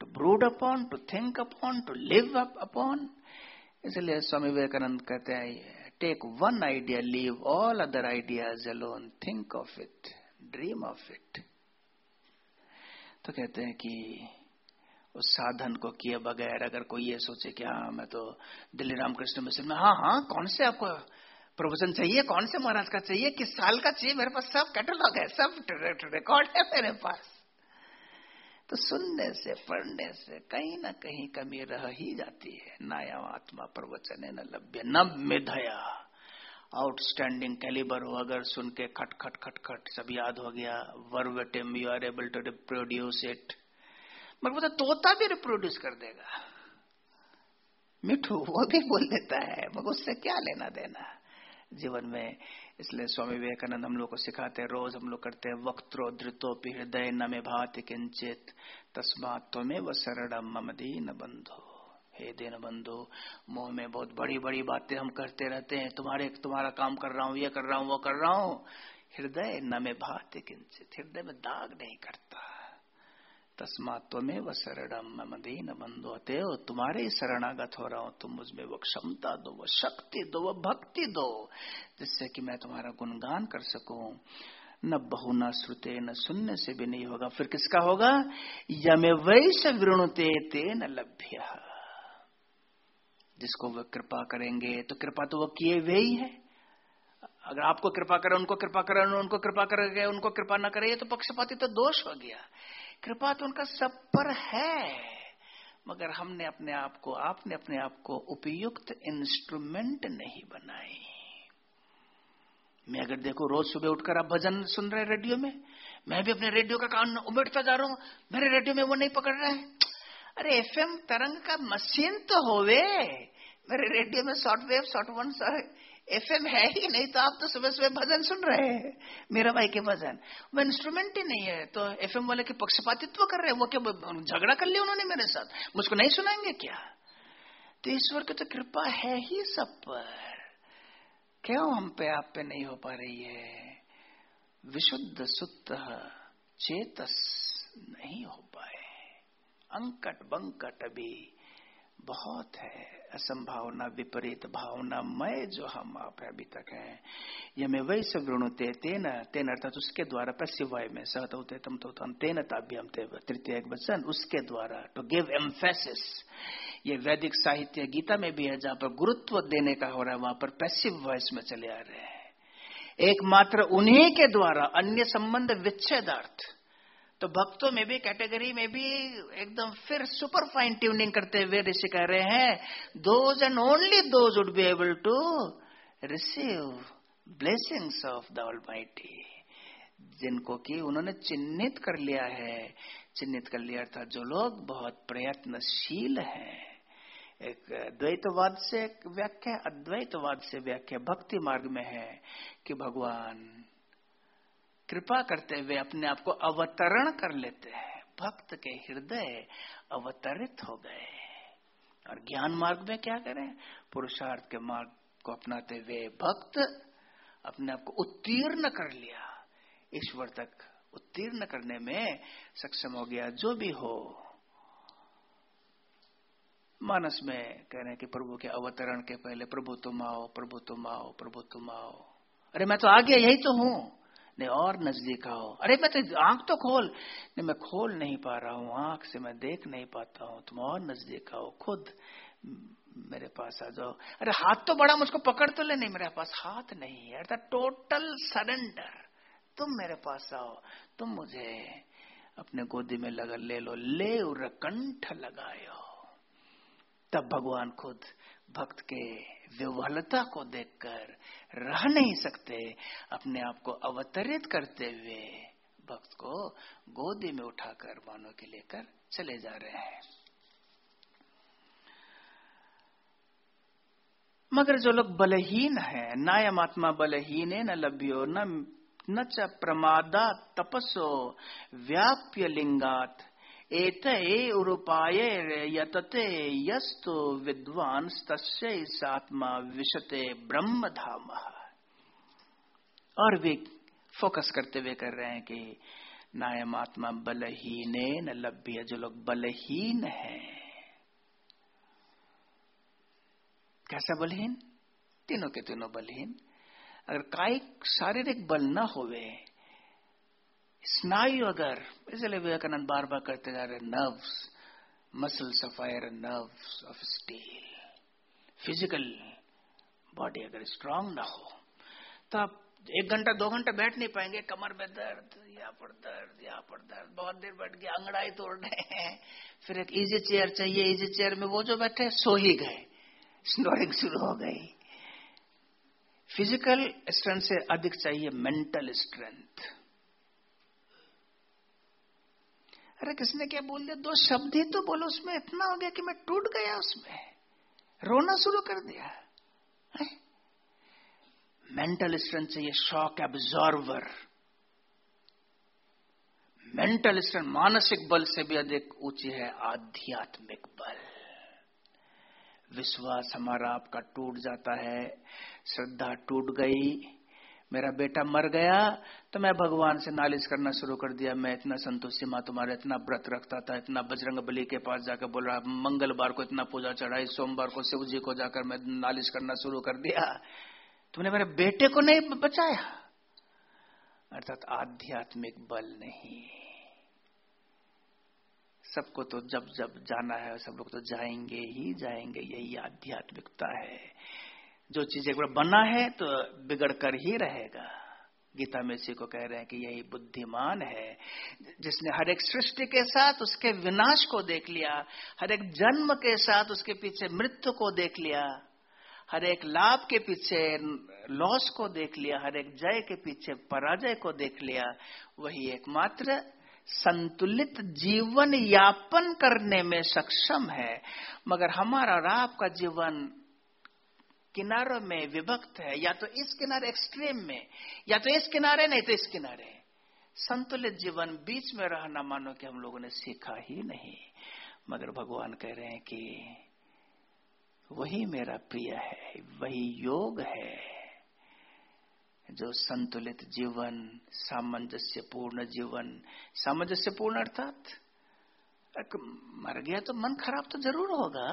to brood upon to think upon to live up upon इसलिए स्वामी विवेकानंद कहते हैं take one idea leave all other ideas alone think of it dream of it तो कहते हैं कि उस साधन को किए बगैर अगर कोई ये सोचे कि हाँ मैं तो दिल्ली रामकृष्ण मिशन में हाँ हाँ कौन से आपको प्रवचन चाहिए? कौन से महाराज का चाहिए? किस साल का चाहिए? मेरे पास सब कैटलॉग है, सब रिकॉर्ड है मेरे पास. तो सुनने से, पढ़ने से कहीं ना कहीं कमी रह ही जाती है। नाया आत्मा प्रवचन न लभ्य न मेधया आउटस्टैंडिंग कैलिबर हो, अगर सुन के खट खट खट खट सब याद हो गया verbatim you are able to reproduce it मगर तो तोता भी रिप्रोड्यूस कर देगा। मिठू, वो भी बोल देता है, मगर उससे क्या लेना देना? जीवन में। इसलिए स्वामी विवेकानंद हम लोग को सिखाते हैं, रोज हम लोग करते हैं, वक्त्रो धृतो हृदय न में भाति किंचित तस्मात तुम्हें व शरणम मम दीन बंधु हे दीन बंधु मुँह में बहुत बड़ी बड़ी बातें हम करते रहते हैं। तुम्हारे, तुम्हारा काम कर रहा हूँ, ये कर रहा हूँ, वो कर रहा हूँ। हृदय न में भाति किंचित हृदय में दाग नहीं करता। तस्मात त्वमेव शरणम मम दीन बंधु अतएव तुम्हारे शरणागत हो रहा हूँ, तुम मुझमें वो क्षमता दो, वो शक्ति दो, वो भक्ति दो, जिससे कि मैं तुम्हारा गुणगान कर सकूँ। न बहु, न श्रुते, न सुनने से भी नहीं होगा। फिर किसका होगा? यमे वैश वृणुते ते न लभ्य। जिसको वह कृपा करेंगे तो कृपा तो वो किए हुए ही है। अगर आपको कृपा करें, उनको कृपा करें, उनको कृपा करेंगे उनको कृपा न करे तो पक्षपाती तो दोष हो गया। कृपा तो उनका सब पर है, मगर हमने अपने आप को, आपने अपने आप को उपयुक्त इंस्ट्रूमेंट नहीं बनाए मैं अगर देखो, रोज सुबह उठकर आप भजन सुन रहे रेडियो में, मैं भी अपने रेडियो का कान उमेटता जा रहा हूँ, मेरे रेडियो में वो नहीं पकड़ रहा है। अरे, एफएम तरंग का मशीन तो होवे, मेरे रेडियो में short wave, short one FM है ही नहीं तो आप तो सुबह सुबह भजन सुन रहे हैं। मेरा भाई के भजन। वो इंस्ट्रूमेंट ही नहीं है। तो एफएम वाले के पक्षपातित्व कर रहे हैं। वो क्या झगड़ा कर लिया उन्होंने मेरे साथ? मुझको नहीं सुनाएँगे क्या? तो ईश्वर की तो कृपा है ही सब पर। क्यों हम पे आप पे नहीं हो पा रही है? विशुद्ध सुत चेतस नहीं हो पाए। अंकट, बंकट अभी बहुत है। असंभावना, विपरीत भावना मय जो हम आप अभी तक है, ये मैं वही सब ऋणुते तेन तेन अर्थात उसके द्वारा पश्चिवाय में सहत होते तम तो तेन ताभ्यम तृतीय एक वचन, उसके द्वारा टू गिव एम्फेसिस ये वैदिक साहित्य गीता में भी है, जहाँ पर गुरुत्व देने का हो रहा है, वहाँ पर पैसिव वॉइस में चले आ रहे हैं। एकमात्र उन्हीं के द्वारा अन्य संबंध विच्छेदार्थ। तो भक्तों में भी कैटेगरी में भी एकदम फिर सुपर फाइन ट्यूनिंग करते हुए ऋषि कह रहे हैं those and only those would be able to receive blessings of the all जिनको कि उन्होंने चिन्हित कर लिया है। चिन्हित कर लिया अर्थात जो लोग बहुत प्रयत्नशील हैं। एक द्वैतवाद से व्याख्या, अद्वैतवाद से व्याख्या, भक्ति मार्ग में है कि भगवान कृपा करते हुए अपने आप को अवतरण कर लेते हैं। भक्त के हृदय अवतरित हो गए। और ज्ञान मार्ग में क्या करें? पुरुषार्थ के मार्ग को अपनाते हुए भक्त अपने आप को उत्तीर्ण कर लिया। ईश्वर तक उत्तीर्ण करने में सक्षम हो गया, जो भी हो। मानस में कह रहे हैं कि प्रभु के अवतरण के पहले, प्रभु तुम आओ, प्रभु तुम आओ, प्रभु तुम आओ। अरे मैं तो आ गया यही तो हूँ। नहीं और नज़दीक आओ। अरे मैं तो आँख तो खोल। नहीं, मैं खोल नहीं पा रहा हूँ, आँख से मैं देख नहीं पाता हूँ। तुम और नज़दीक आओ, खुद मेरे पास आ जाओ। अरे हाथ तो बड़ा, मुझको पकड़ तो ले। नहीं, मेरे पास हाथ नहीं है। अर्थात टोटल सरेंडर तुम मेरे पास आओ, तुम मुझे अपने गोदी में लगा ले लो ले कंठ लगायो। तब भगवान खुद भक्त के विवलता को देखकर रह नहीं सकते, अपने आप को अवतरित करते हुए भक्त को गोदी में उठाकर मानो के लेकर चले जा रहे हैं। मगर जो लोग बलहीन है नायमात्मा बलहीन है, न लभ्यो, न न च प्रमादा तपसो, व्याप्य लिंगात एत यतते यस्तु विद्वान आत्मा विशते ब्रह्म धाम और वे फोकस करते हुए कर रहे हैं कि नायम आत्मा बलहीन न लभ्य, जो लोग बलहीन है। कैसा बलहीन? तीनों के तीनों बलहीन। अगर कायिक शारीरिक बल न होवे स्नायु अगर, इसलिए विवेकानंद बार बार करते जा रहे nerves muscles of fire nerves of steel physical body अगर स्ट्रांग ना हो तो आप एक घंटा, दो घंटा बैठ नहीं पाएँगे। कमर में दर्द, यहाँ पर दर्द, यहाँ पर दर्द, बहुत देर बैठ गया, अंगड़ाई तोड़ रहे हैं। फिर एक इजी चेयर चाहिए इजी चेयर में वो जो बैठे सो ही गए स्नोरिंग शुरू हो गई। फ़िज़िकल स्ट्रेंथ से अधिक चाहिए मेंटल स्ट्रेंथ अरे किसने क्या बोल दिया? दो शब्द ही तो बोलो उसमें। इतना हो गया कि मैं टूट गया उसमें। रोना शुरू कर दिया। मेंटल स्ट्रेंथ चाहिए शॉक एब्जॉर्वर मेंटल स्ट्रेंथ मानसिक बल से भी अधिक ऊँची है आध्यात्मिक बल। विश्वास हमारा आपका टूट जाता है। श्रद्धा टूट गई। मेरा बेटा मर गया तो मैं भगवान से नालिश करना शुरू कर दिया। मैं इतना संतोषी माँ तुम्हारा, इतना व्रत रखता था, इतना बजरंग बली के पास जाकर बोल रहा, मंगलवार को इतना पूजा चढ़ाई, सोमवार को शिव जी को जाकर मैं नालिश करना शुरू कर दिया। तुमने मेरे बेटे को नहीं बचाया। अर्थात आध्यात्मिक बल नहीं। सबको तो जब जब जाना है, सब लोग तो जाएँगे ही जाएँगे, यही आध्यात्मिकता है। जो चीज़ एक बार बना है तो बिगड़ कर ही रहेगा। गीता में इसी को कह रहे हैं कि यही बुद्धिमान है। जिसने हर एक सृष्टि के साथ उसके विनाश को देख लिया, हर एक जन्म के साथ उसके पीछे मृत्यु को देख लिया, हर एक लाभ के पीछे लॉस को देख लिया, हर एक जय के पीछे पराजय को देख लिया, वही एकमात्र संतुलित जीवन यापन करने में सक्षम है। मगर हमारा और आपका जीवन किनारों में विभक्त है, या तो इस किनारे एक्सट्रीम में, या तो इस किनारे नहीं तो इस किनारे। संतुलित जीवन बीच में रहना मानो कि हम लोगों ने सीखा ही नहीं। मगर भगवान कह रहे हैं कि वही मेरा प्रिय है, वही योग है, जो संतुलित जीवन सामंजस्य पूर्ण जीवन सामंजस्य पूर्ण अर्थात मर गया तो मन खराब तो ज़रूर होगा,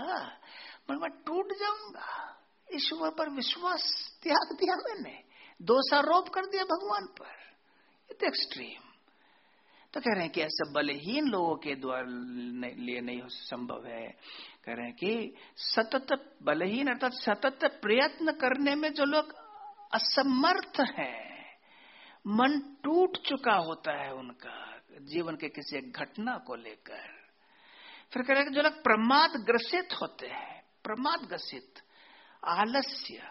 मगर मैं टूट जाऊँगा। ईश्वर पर विश्वास, त्याग दिया मैंने। दोषारोप कर दिया भगवान पर। इतने एक्सट्रीम तो कह रहे हैं कि ऐसे बलहीन लोगों के द्वारा लिए नहीं संभव है। कह रहे हैं कि सतत बलहीन अर्थात सतत प्रयत्न करने में जो लोग असमर्थ हैं, मन टूट चुका होता है उनका, जीवन के किसी एक घटना को लेकर। फिर कह रहे हैं कि जो लोग प्रमाद ग्रसित होते हैं, प्रमाद ग्रसित आलस्य,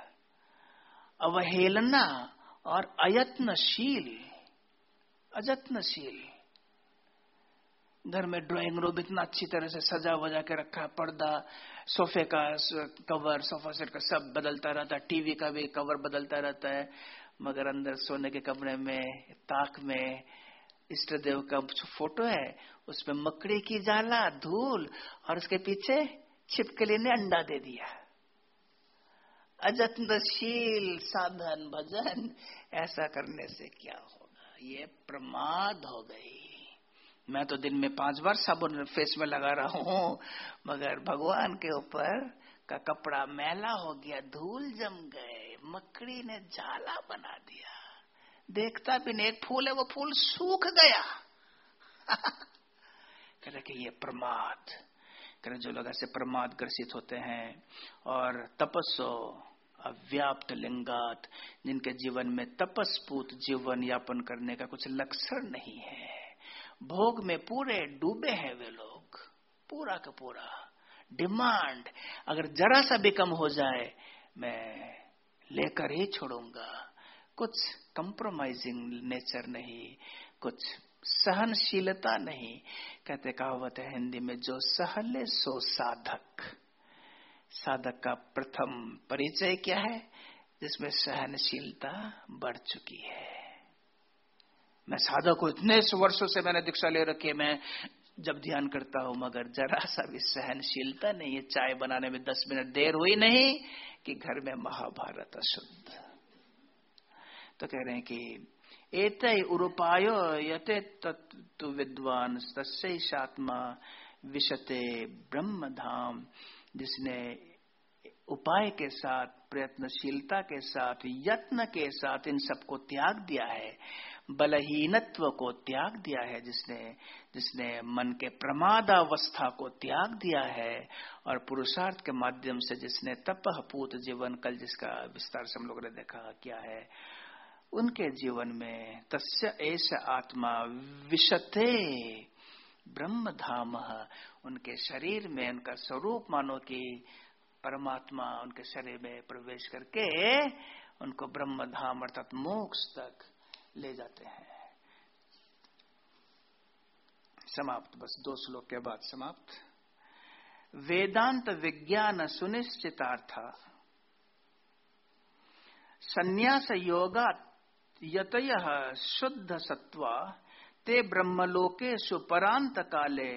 अवहेलना और अयत्नशील, अजत्नशील। घर में ड्राइंग रूम इतना अच्छी तरह से सजा वजा के रखा है पर्दा, सोफे का कवर सोफा सेट का सब बदलता रहता है टीवी का भी कवर बदलता रहता है, मगर अंदर सोने के कमरे में, ताक में इष्ट देव का फ़ोटो है, उसमें मकड़ी की जाला, धूल, और उसके पीछे छिपकली ने अंडा दे दिया। अजत्नशील साधन भजन, ऐसा करने से क्या होगा? ये प्रमाद हो गई। मैं तो दिन में पाँच बार साबुन फेस में लगा रहा हूँ, मगर भगवान के ऊपर का कपड़ा मैला हो गया, धूल जम गए, मकड़ी ने जाला बना दिया। देखता भी नहीं, एक फूल है, वो फूल सूख गया। [laughs] कह कि ये प्रमाद। कह जो लोग ऐसे प्रमाद ग्रसित होते हैं, और तपस्ो अव्याप्त लिंगात, जिनके जीवन में तपस्पूत जीवन यापन करने का कुछ लक्षण नहीं है। भोग में पूरे डूबे हैं वे लोग। पूरा का पूरा। डिमांड, अगर जरा सा भी कम हो जाए, मैं लेकर ही छोड़ूँगा। कुछ कंप्रोमाइजिंग नेचर नहीं, कुछ सहनशीलता नहीं। कहते कहावत है हिंदी में, जो सहले सो साधक। साधक का प्रथम परिचय क्या है? जिसमें सहनशीलता बढ़ चुकी है। मैं साधक को इतने वर्षों से मैंने दीक्षा ले रखी है, मैं जब ध्यान करता हूँ, मगर जरा सा भी सहनशीलता नहीं है। चाय बनाने में दस मिनट देर हुई नहीं कि घर में महाभारत अशुद्ध। तो कह रहे हैं कि, एत उपाय यते तत्व विद्वान तस्मा विशते ब्रह्म धाम जिसने उपाय के साथ, प्रयत्नशीलता के साथ, यत्न के साथ इन सबको त्याग दिया है, बलहीनत्व को त्याग दिया है, जिसने जिसने मन के प्रमादावस्था को त्याग दिया है और पुरुषार्थ के माध्यम से जिसने तपहपूत जीवन कल जिसका विस्तार से हम लोगों ने देखा क्या है, उनके जीवन में तस्य ऐसा आत्मा विशते ब्रह्म धाम उनके शरीर में, उनका स्वरूप मानो कि परमात्मा उनके शरीर में प्रवेश करके उनको ब्रह्म धाम अर्थात मोक्ष तक ले जाते हैं। समाप्त, बस दो श्लोक के बाद समाप्त। वेदांत विज्ञान सुनिश्चितार्थ। संन्यास योगा यत शुद्ध सत्व ते ब्रह्मलोके सुपरांत काले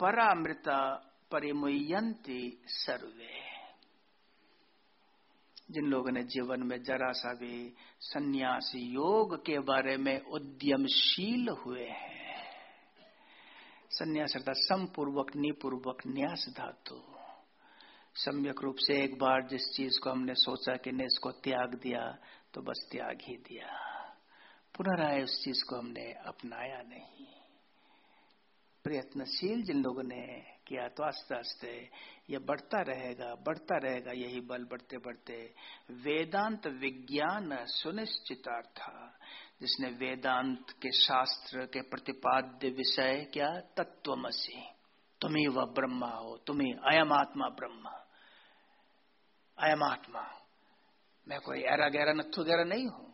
परामृता परिमुयंती सर्वे। जिन लोगों ने जीवन में जरा सा भी संन्यास योग के बारे में उद्यमशील हुए हैं संन्यास अर्थात समपूर्वक निपूर्वक न्यास धातु। सम्यक रूप से एक बार जिस चीज़ को हमने सोचा कि ने इसको त्याग दिया तो बस त्याग ही दिया। पुनराय उस चीज़ को हमने अपनाया नहीं। प्रयत्नशील जिन लोगों ने किया तो आस्ते आस्ते ये बढ़ता रहेगा बढ़ता रहेगा, यही बल बढ़ते बढ़ते वेदांत विज्ञान सुनिश्चितार्थ। जिसने वेदांत के शास्त्र के प्रतिपाद्य विषय क्या तत्वमसी तुम्ही वह ब्रह्मा हो तुम्ही अयम आत्मा ब्रह्म। अयम आत्मा मैं कोई ऐरा गहरा नथु गहरा नहीं हूँ।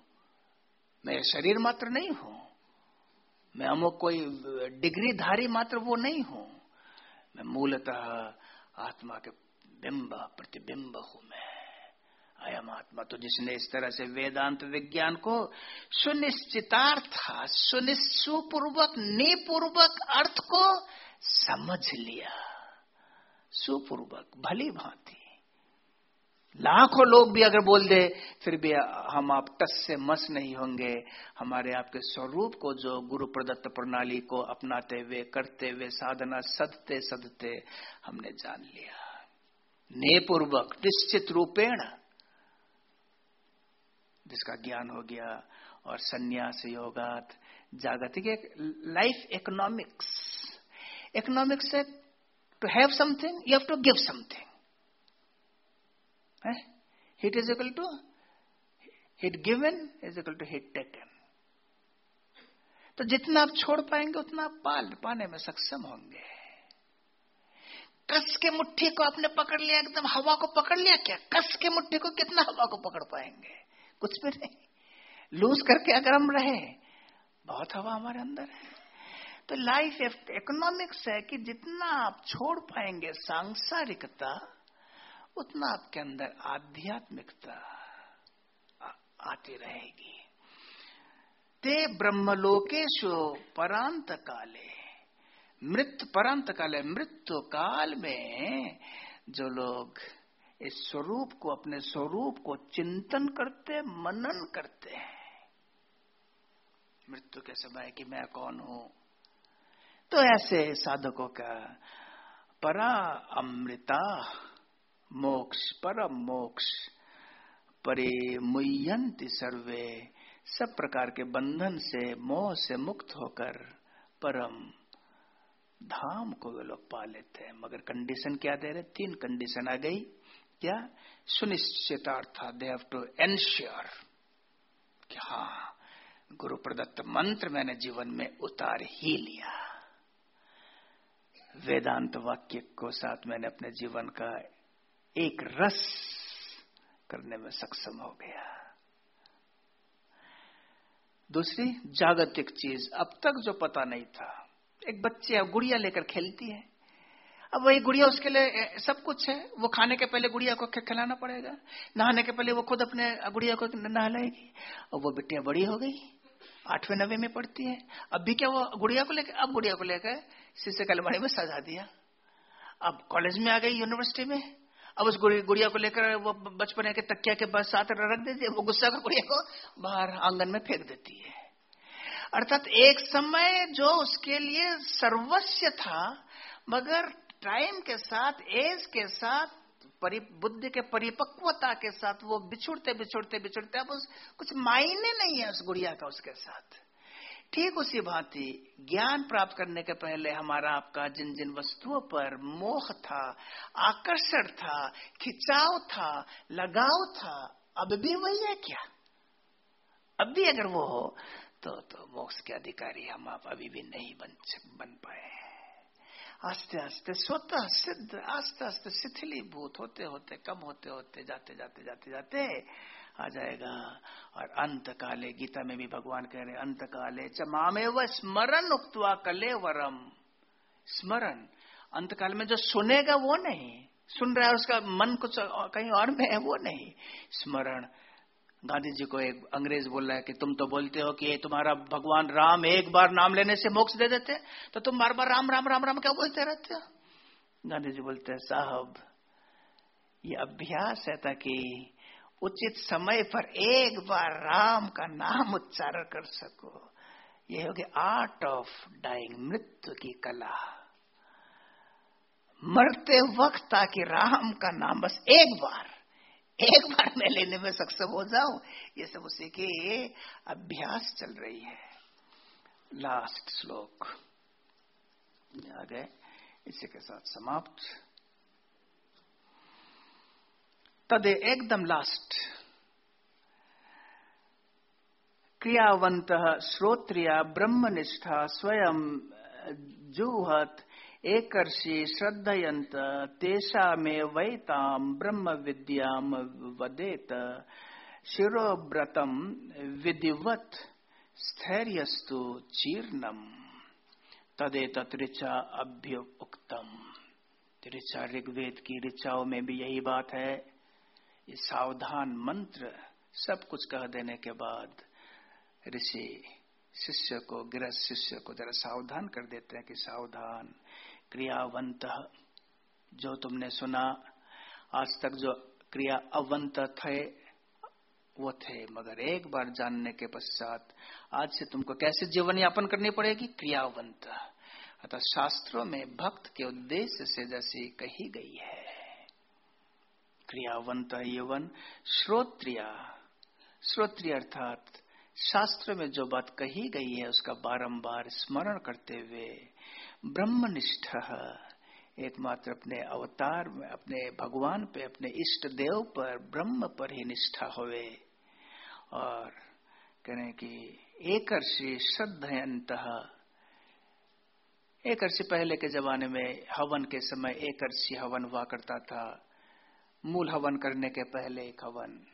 मैं शरीर मात्र नहीं हूँ। मैं अमुक कोई डिग्री धारी मात्र वो नहीं हूँ। मैं मूलतः आत्मा के बिंब, प्रतिबिंब हूँ मैं। अयम आत्मा। तो जिसने इस तरह से वेदांत विज्ञान को सुनिश्चितार्थ, सुनिश्चुपूर्वक, निपूर्वक अर्थ को समझ लिया। सुपूर्वक, भली भांति। लाखों लोग भी अगर बोल दे, फिर भी हम आप टस से मस नहीं होंगे। हमारे आपके स्वरूप को जो गुरु प्रदत्त प्रणाली को अपनाते हुए, करते हुए, साधना सदते सदते हमने जान लिया। नेपूर्वक, निश्चित रूपेण जिसका ज्ञान हो गया और संन्यास योगात, जागतिक life economics economics to have something you have to give something hit is equal to hit given is equal to hit taken तो जितना आप छोड़ पाएँगे, उतना आप पाल, पाने में सक्षम होंगे। कस के मुट्ठी को आपने पकड़ लिया, एकदम हवा को पकड़ लिया क्या? कस के मुट्ठी को कितना हवा को पकड़ पाएँगे? कुछ भी नहीं। लूज करके अगर हम रहे, बहुत हवा हमारे अंदर है। तो लाइफ इकोनॉमिक्स है कि जितना आप छोड़ पाएँगे, सांसारिकता उतना आपके अंदर आध्यात्मिकता आती रहेगी। ते ब्रह्मलोकेशो परांत काले मृत परांत काले मृत्यु काल में जो लोग इस स्वरूप को, अपने स्वरूप को चिंतन करते, मनन करते हैं। मृत्यु के समय कि मैं कौन हूँ? तो ऐसे साधकों का परा अमृता मोक्ष, परम मोक्ष परे मुयंति सर्वे, सब प्रकार के बंधन से, मोह से मुक्त होकर परम धाम को वे लोग पा लेते हैं। मगर कंडीशन क्या दे रहे? तीन कंडीशन आ गई। क्या? सुनिश्चितार्थ दे हैव टू एनश्योर कि हाँ गुरु प्रदत्त मंत्र मैंने जीवन में उतार ही लिया। वेदांत वाक्य को साथ मैंने अपने जीवन का एक रस करने में सक्षम हो गया। दूसरी, जागतिक चीज़। अब तक जो पता नहीं था। एक बच्चे अब गुड़िया लेकर खेलती है। अब वही गुड़िया उसके लिए सब कुछ है। वो खाने के पहले गुड़िया को खिलाना पड़ेगा। नहाने के पहले वो खुद अपने गुड़िया को नहलाएगी। और वो बिटिया बड़ी हो गई। आठवें, नवे में पढ़ती है। अब भी क्या वो गुड़िया को लेकर, अब गुड़िया को लेकर शीशे कलमारी में सजा दिया। अब कॉलेज में आ गई, यूनिवर्सिटी में। अब उस गुड़िया को लेकर वो बचपन के तकिया के बस साथ रख देती है, वो गुस्सा कर गुड़िया को बाहर आँगन में फेंक देती है। अर्थात एक समय जो उसके लिए सर्वस्व था, मगर टाइम के साथ, एज के साथ बुद्धि के परिपक्वता के साथ, वो बिछुड़ते बिछुड़ते बिछुड़ते अब उस, कुछ मायने नहीं है उस गुड़िया का उसके साथ। ठीक उसी भांति ज्ञान प्राप्त करने के पहले हमारा आपका जिन जिन वस्तुओं पर मोह था, आकर्षण था, खिंचाव था, लगाव था, अब भी वही है क्या? अब भी अगर वो हो तो तो मोक्ष के अधिकारी हम आप अभी भी नहीं बन बन पाए आस्ते आस्ते, स्वतः सिद्ध, आस्ते आस्ते शिथिलीभूत होते होते कम होते होते जाते जाते जाते जाते आ जाएगा। और अंत काले गीता में भी भगवान कह रहे अंत काले च मामे व स्मरण उक्तवा कले वरम स्मरण अंत काल में जो सुनेगा वो नहीं। सुन रहा है उसका मन कुछ कहीं और में है, वो नहीं। स्मरण। गांधी जी को एक अंग्रेज़ बोल रहा है कि तुम तो बोलते हो कि ये तुम्हारा भगवान राम एक बार नाम लेने से मोक्ष दे देते तो तुम बार बार राम राम राम राम क्या बोलते रहते हो? गांधी जी बोलते हैं, साहब, ये अभ्यास है ताकि उचित समय पर एक बार राम का नाम उच्चारण कर सको। ये होगी आर्ट ऑफ़ डाइंग मृत्यु की कला। मरते वक्त ताकि राम का नाम बस एक बार एक बार मैं लेने में सक्षम हो जाऊँ, ये सब उसी के अभ्यास चल रही है। लास्ट श्लोक। आ गए। इसी के साथ समाप्त। तदे एकदम लास्ट क्रियावंत, श्रोत्रिया, ब्रह्मनिष्ठा, स्वयं, जुहत, एकर्षि श्रद्धयंत तेषा में वैताम ब्रह्म विद्याम वदेत। शिरोव्रतम, विधिवत, स्थैर्यस्तु, चीर्णम। तदेत ऋचा अभ्युक्तम। ऋचा ऋग्वेद की ऋचाओं में भी यही बात है। ये सावधान मंत्र सब कुछ कह देने के बाद ऋषि शिष्य को गृहस्थ शिष्य को जरा सावधान कर देते हैं कि सावधान, क्रियावंत, जो तुमने सुना, आज तक जो क्रिया अवंत थे, वो थे, मगर एक बार जानने के पश्चात आज से तुमको कैसे जीवन यापन करनी पड़ेगी? क्रियावंत। अतः शास्त्रों में भक्त के उद्देश्य से जैसी कही गई है। क्रियावंत यवन, श्रोत्रिया। श्रोत्रिय अर्थात शास्त्र में जो बात कही गई है, उसका बारंबार स्मरण करते हुए ब्रह्मनिष्ठ एकमात्र अपने अवतार में, अपने भगवान पे, अपने इष्ट देव पर, ब्रह्म पर ही निष्ठा होवे। और कहें कि एकर्षि श्रद्धयंत। एकर्षि पहले के जमाने में हवन के समय एकर्षि हवन हुआ करता था। मूल हवन करने के पहले एक हवन।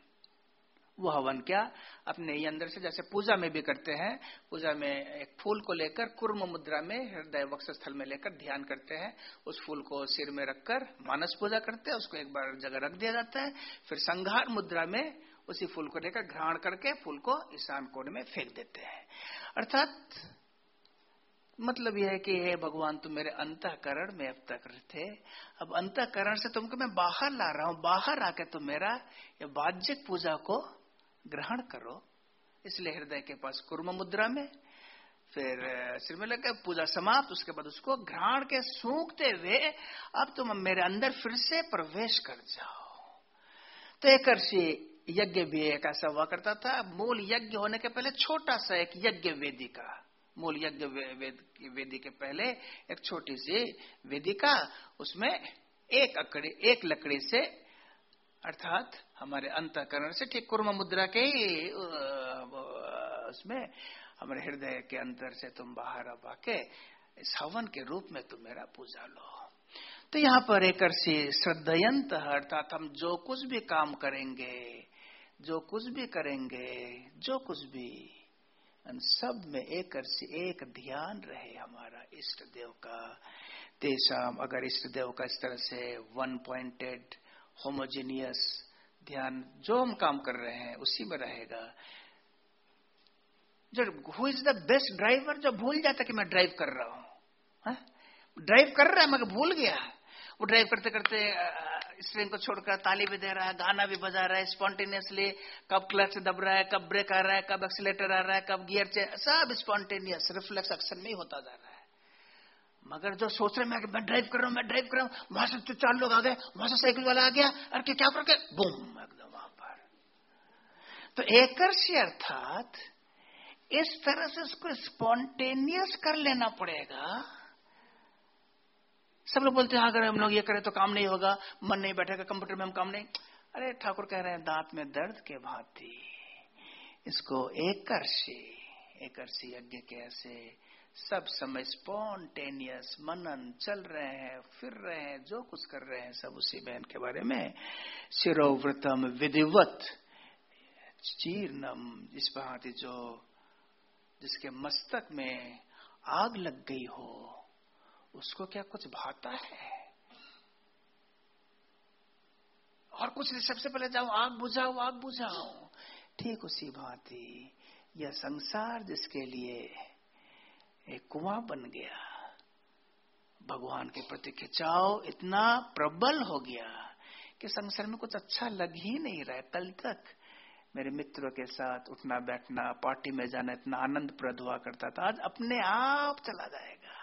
वो हवन क्या? अपने ही अंदर से जैसे पूजा में भी करते हैं, पूजा में एक फूल को लेकर कुर्म मुद्रा में, हृदय वक्ष स्थल में लेकर ध्यान करते हैं। उस फूल को सिर में रखकर मानस पूजा करते हैं, उसको एक बार जगह रख दिया जाता है। फिर संघार मुद्रा में उसी फूल को लेकर ग्रहण करके फूल को ईशान कोण में फेंक देते हैं। अर्थात मतलब यह है कि हे भगवान, तुम मेरे अंतकरण में अब तक थे अब अंतकरण से तुमको मैं बाहर ला रहा हूँ। बाहर आके तुम मेरा ये बाह्यिक पूजा को ग्रहण करो। इसलिए हृदय के पास कुर्म मुद्रा में, फिर सिर में लगे पूजा समाप्त, उसके बाद उसको ग्रहण के सूंघते हुए अब तुम मेरे अंदर फिर से प्रवेश कर जाओ। तो एक यज्ञ भी एक ऐसा हुआ करता था। मूल यज्ञ होने के पहले छोटा सा एक यज्ञ वेदी का मूल यज्ञ वेद, के पहले एक छोटी सी वेदिका उसमें एक अकड़ी एक लकड़ी से अर्थात हमारे अंतकरण से ठीक कुर्म मुद्रा के ही उसमें हमारे हृदय के अंदर से तुम बाहर अब आके हवन के रूप में तुम मेरा पूजा लो। तो यहाँ पर एक श्रद्धयंत अर्थात हम जो कुछ भी काम करेंगे जो कुछ भी करेंगे जो कुछ भी सब में एक एक ध्यान रहे हमारा इष्ट देव का। तेसाम, अगर इष्ट देव का इस तरह से वन पॉइंटेड होमोजीनियस ध्यान जो हम काम कर रहे हैं, उसी में रहेगा। जो who is the best driver जो भूल जाता कि मैं ड्राइव कर रहा हूँ। ड्राइव कर रहा है, मगर भूल गया। वो ड्राइव करते करते स्ट्रिंग को छोड़कर ताली भी दे रहा है, गाना भी बजा रहा है स्पॉन्टेनियसली कब क्लच दब रहा है, कब ब्रेक आ रहा है, कब एक्सीटर आ रहा है, कब गियर सब स्पॉन्टेनियस रिफ्लेक्स एक्शन में ही होता जा रहा है। मगर जो सोच रहे मैं मैं ड्राइव कर रहा हूँ, मैं ड्राइव कर रहा हूँ, वहाँ से चार लोग आ गए, वहाँ से साइकिल वाला आ गया अरे क्या करके बूम एकदम वहाँ पर। तो एकर्षी अर्थात इस तरह से उसको स्पॉन्टेनियस कर लेना पड़ेगा सब लोग बोलते हैं अगर हम लोग ये करें तो काम नहीं होगा, मन नहीं बैठेगा, कंप्यूटर में हम काम नहीं अरे, ठाकुर कह रहे हैं, दांत में दर्द के भांति। इसको एकर्षी एकर्षी यज्ञ के ऐसे सब समय स्पॉन्टेनियस मनन चल रहे हैं, फिर रहे हैं, जो कुछ कर रहे हैं सब उसी बहन के बारे में। शिरोव्रतम विधिवत चीर्णम इस भांति जो, जिसके मस्तक में आग लग गई हो उसको क्या कुछ भाता है? और कुछ सबसे पहले जाओ, आग बुझाओ आग बुझाओ। ठीक उसी भांति, यह संसार जिसके लिए एक कुआँ बन गया, भगवान के प्रति खिंचाव इतना प्रबल हो गया कि संसार में कुछ अच्छा लग ही नहीं रहा कल तक मेरे मित्रों के साथ उठना, बैठना, पार्टी में जाना इतना आनंद प्रद हुआ करता था, आज अपने आप चला जाएगा।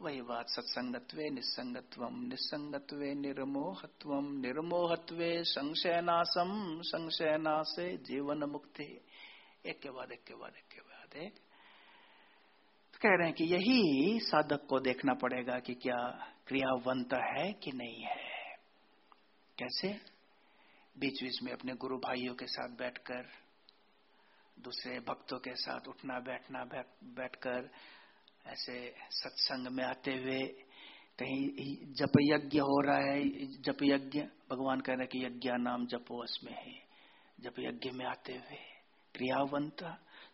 वही बात सत्संगत्वे निस्संगत्व निस्संगत्व निर्मोहत्व निर्मोहत्व संशयनाशम संशयनाशे जीवन मुक्ति एक के बाद एक के बाद एक के बाद एक तो कह रहे हैं कि यही साधक को देखना पड़ेगा कि क्या क्रियावंत है कि नहीं है। कैसे? बीच बीच में अपने गुरु भाइयों के साथ बैठकर, दूसरे भक्तों के साथ उठना, बैठना बैठकर ऐसे सत्संग में आते हुए कहीं जप यज्ञ हो रहा है, जप यज्ञ, भगवान कह रहे कि यज्ञ नाम जपो, उसमें है जप यज्ञ में आते हुए क्रियावंत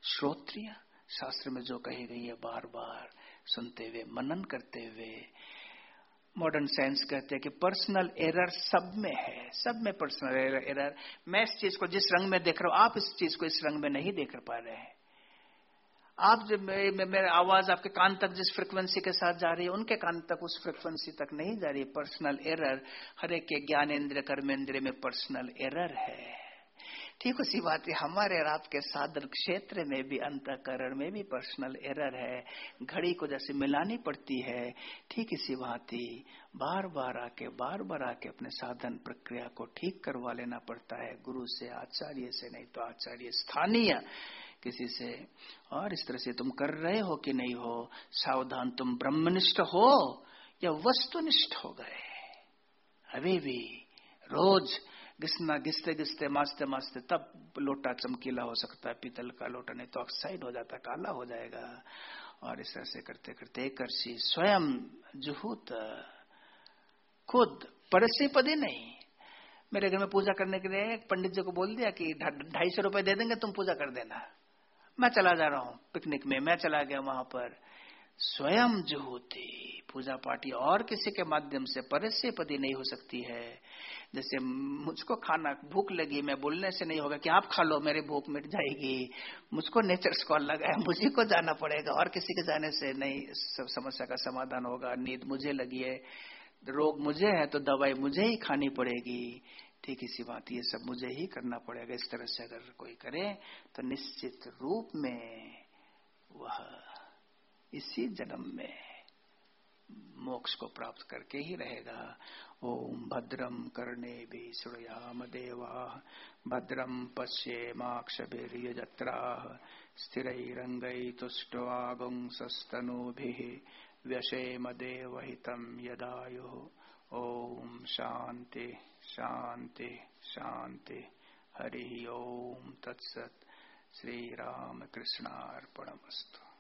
श्रोत्रिय, शास्त्र में जो कही गई है बार बार सुनते हुए, मनन करते हुए मॉडर्न साइंस कहते हैं कि पर्सनल एरर सब में है, सब में पर्सनल एरर मैं इस चीज़ को जिस रंग में देख रहा हूँ, आप इस चीज़ को इस रंग में नहीं देख पा रहे हैं। आप जब मेरे आवाज़ आपके कान तक जिस फ्रिक्वेंसी के साथ जा रही है, उनके कान तक उस फ्रिक्वेंसी तक नहीं जा रही पर्सनल एरर हर एक के ज्ञानेन्द्र कर्मेंद्र में पर्सनल एरर है। ठीक उसी बात है, हमारे और आपके साधन क्षेत्र में भी, अंतकरण में भी पर्सनल एरर है। घड़ी को जैसे मिलानी पड़ती है, ठीक इसी बात ही। बार बार आके बार बार आके अपने साधन प्रक्रिया को ठीक करवा लेना पड़ता है। गुरु से, आचार्य से, नहीं तो आचार्य, स्थानीय किसी से। और इस तरह से तुम कर रहे हो कि नहीं हो, सावधान तुम ब्रह्मनिष्ठ हो या वस्तुनिष्ठ हो गए। अभी भी रोज घिसना घिसते घिसते मासते मासते तब लोटा चमकीला हो सकता है, पीतल का लोटा, नहीं तो ऑक्साइड हो जाता, काला हो जाएगा। और इस तरह से करते करते एक स्वयं जुहूत, खुद परसे पदे नहीं। मेरे घर में पूजा करने के लिए पंडित जी को बोल दिया कि ढाई सौ रुपए दे देंगे, तुम पूजा कर देना। मैं चला जा रहा हूँ पिकनिक में, मैं चला गया वहाँ पर। स्वयं जो होती पूजा पाठी और किसी के माध्यम से परस्य पति नहीं हो सकती है। जैसे मुझको खाना भूख लगी, मैं बोलने से नहीं होगा कि आप खा लो, मेरी भूख मिट जाएगी। मुझको नेचर स्कॉल लगा है, मुझे को जाना पड़ेगा और किसी के जाने से नहीं, सब समस्या का समाधान होगा, नींद मुझे लगी है। रोग मुझे है तो दवाई मुझे ही खानी पड़ेगी। ठीक इसी बात, ये सब मुझे ही करना पड़ेगा, इस तरह से अगर कोई करे तो निश्चित रूप में वह इसी जन्म में मोक्ष को प्राप्त करके ही रहेगा। ओम भद्रम करने भी श्रुयाम देवा भद्रम पश्ये पश्येमाक्षभिर्यजत्रा स्थिरंग तुष्टवागुंसस्तनूभिः व्यशेम देवहितं यदायुः। ओम शांति शांति शांति। हरि ओम तत्सत श्री राम कृष्णार्पणमस्तु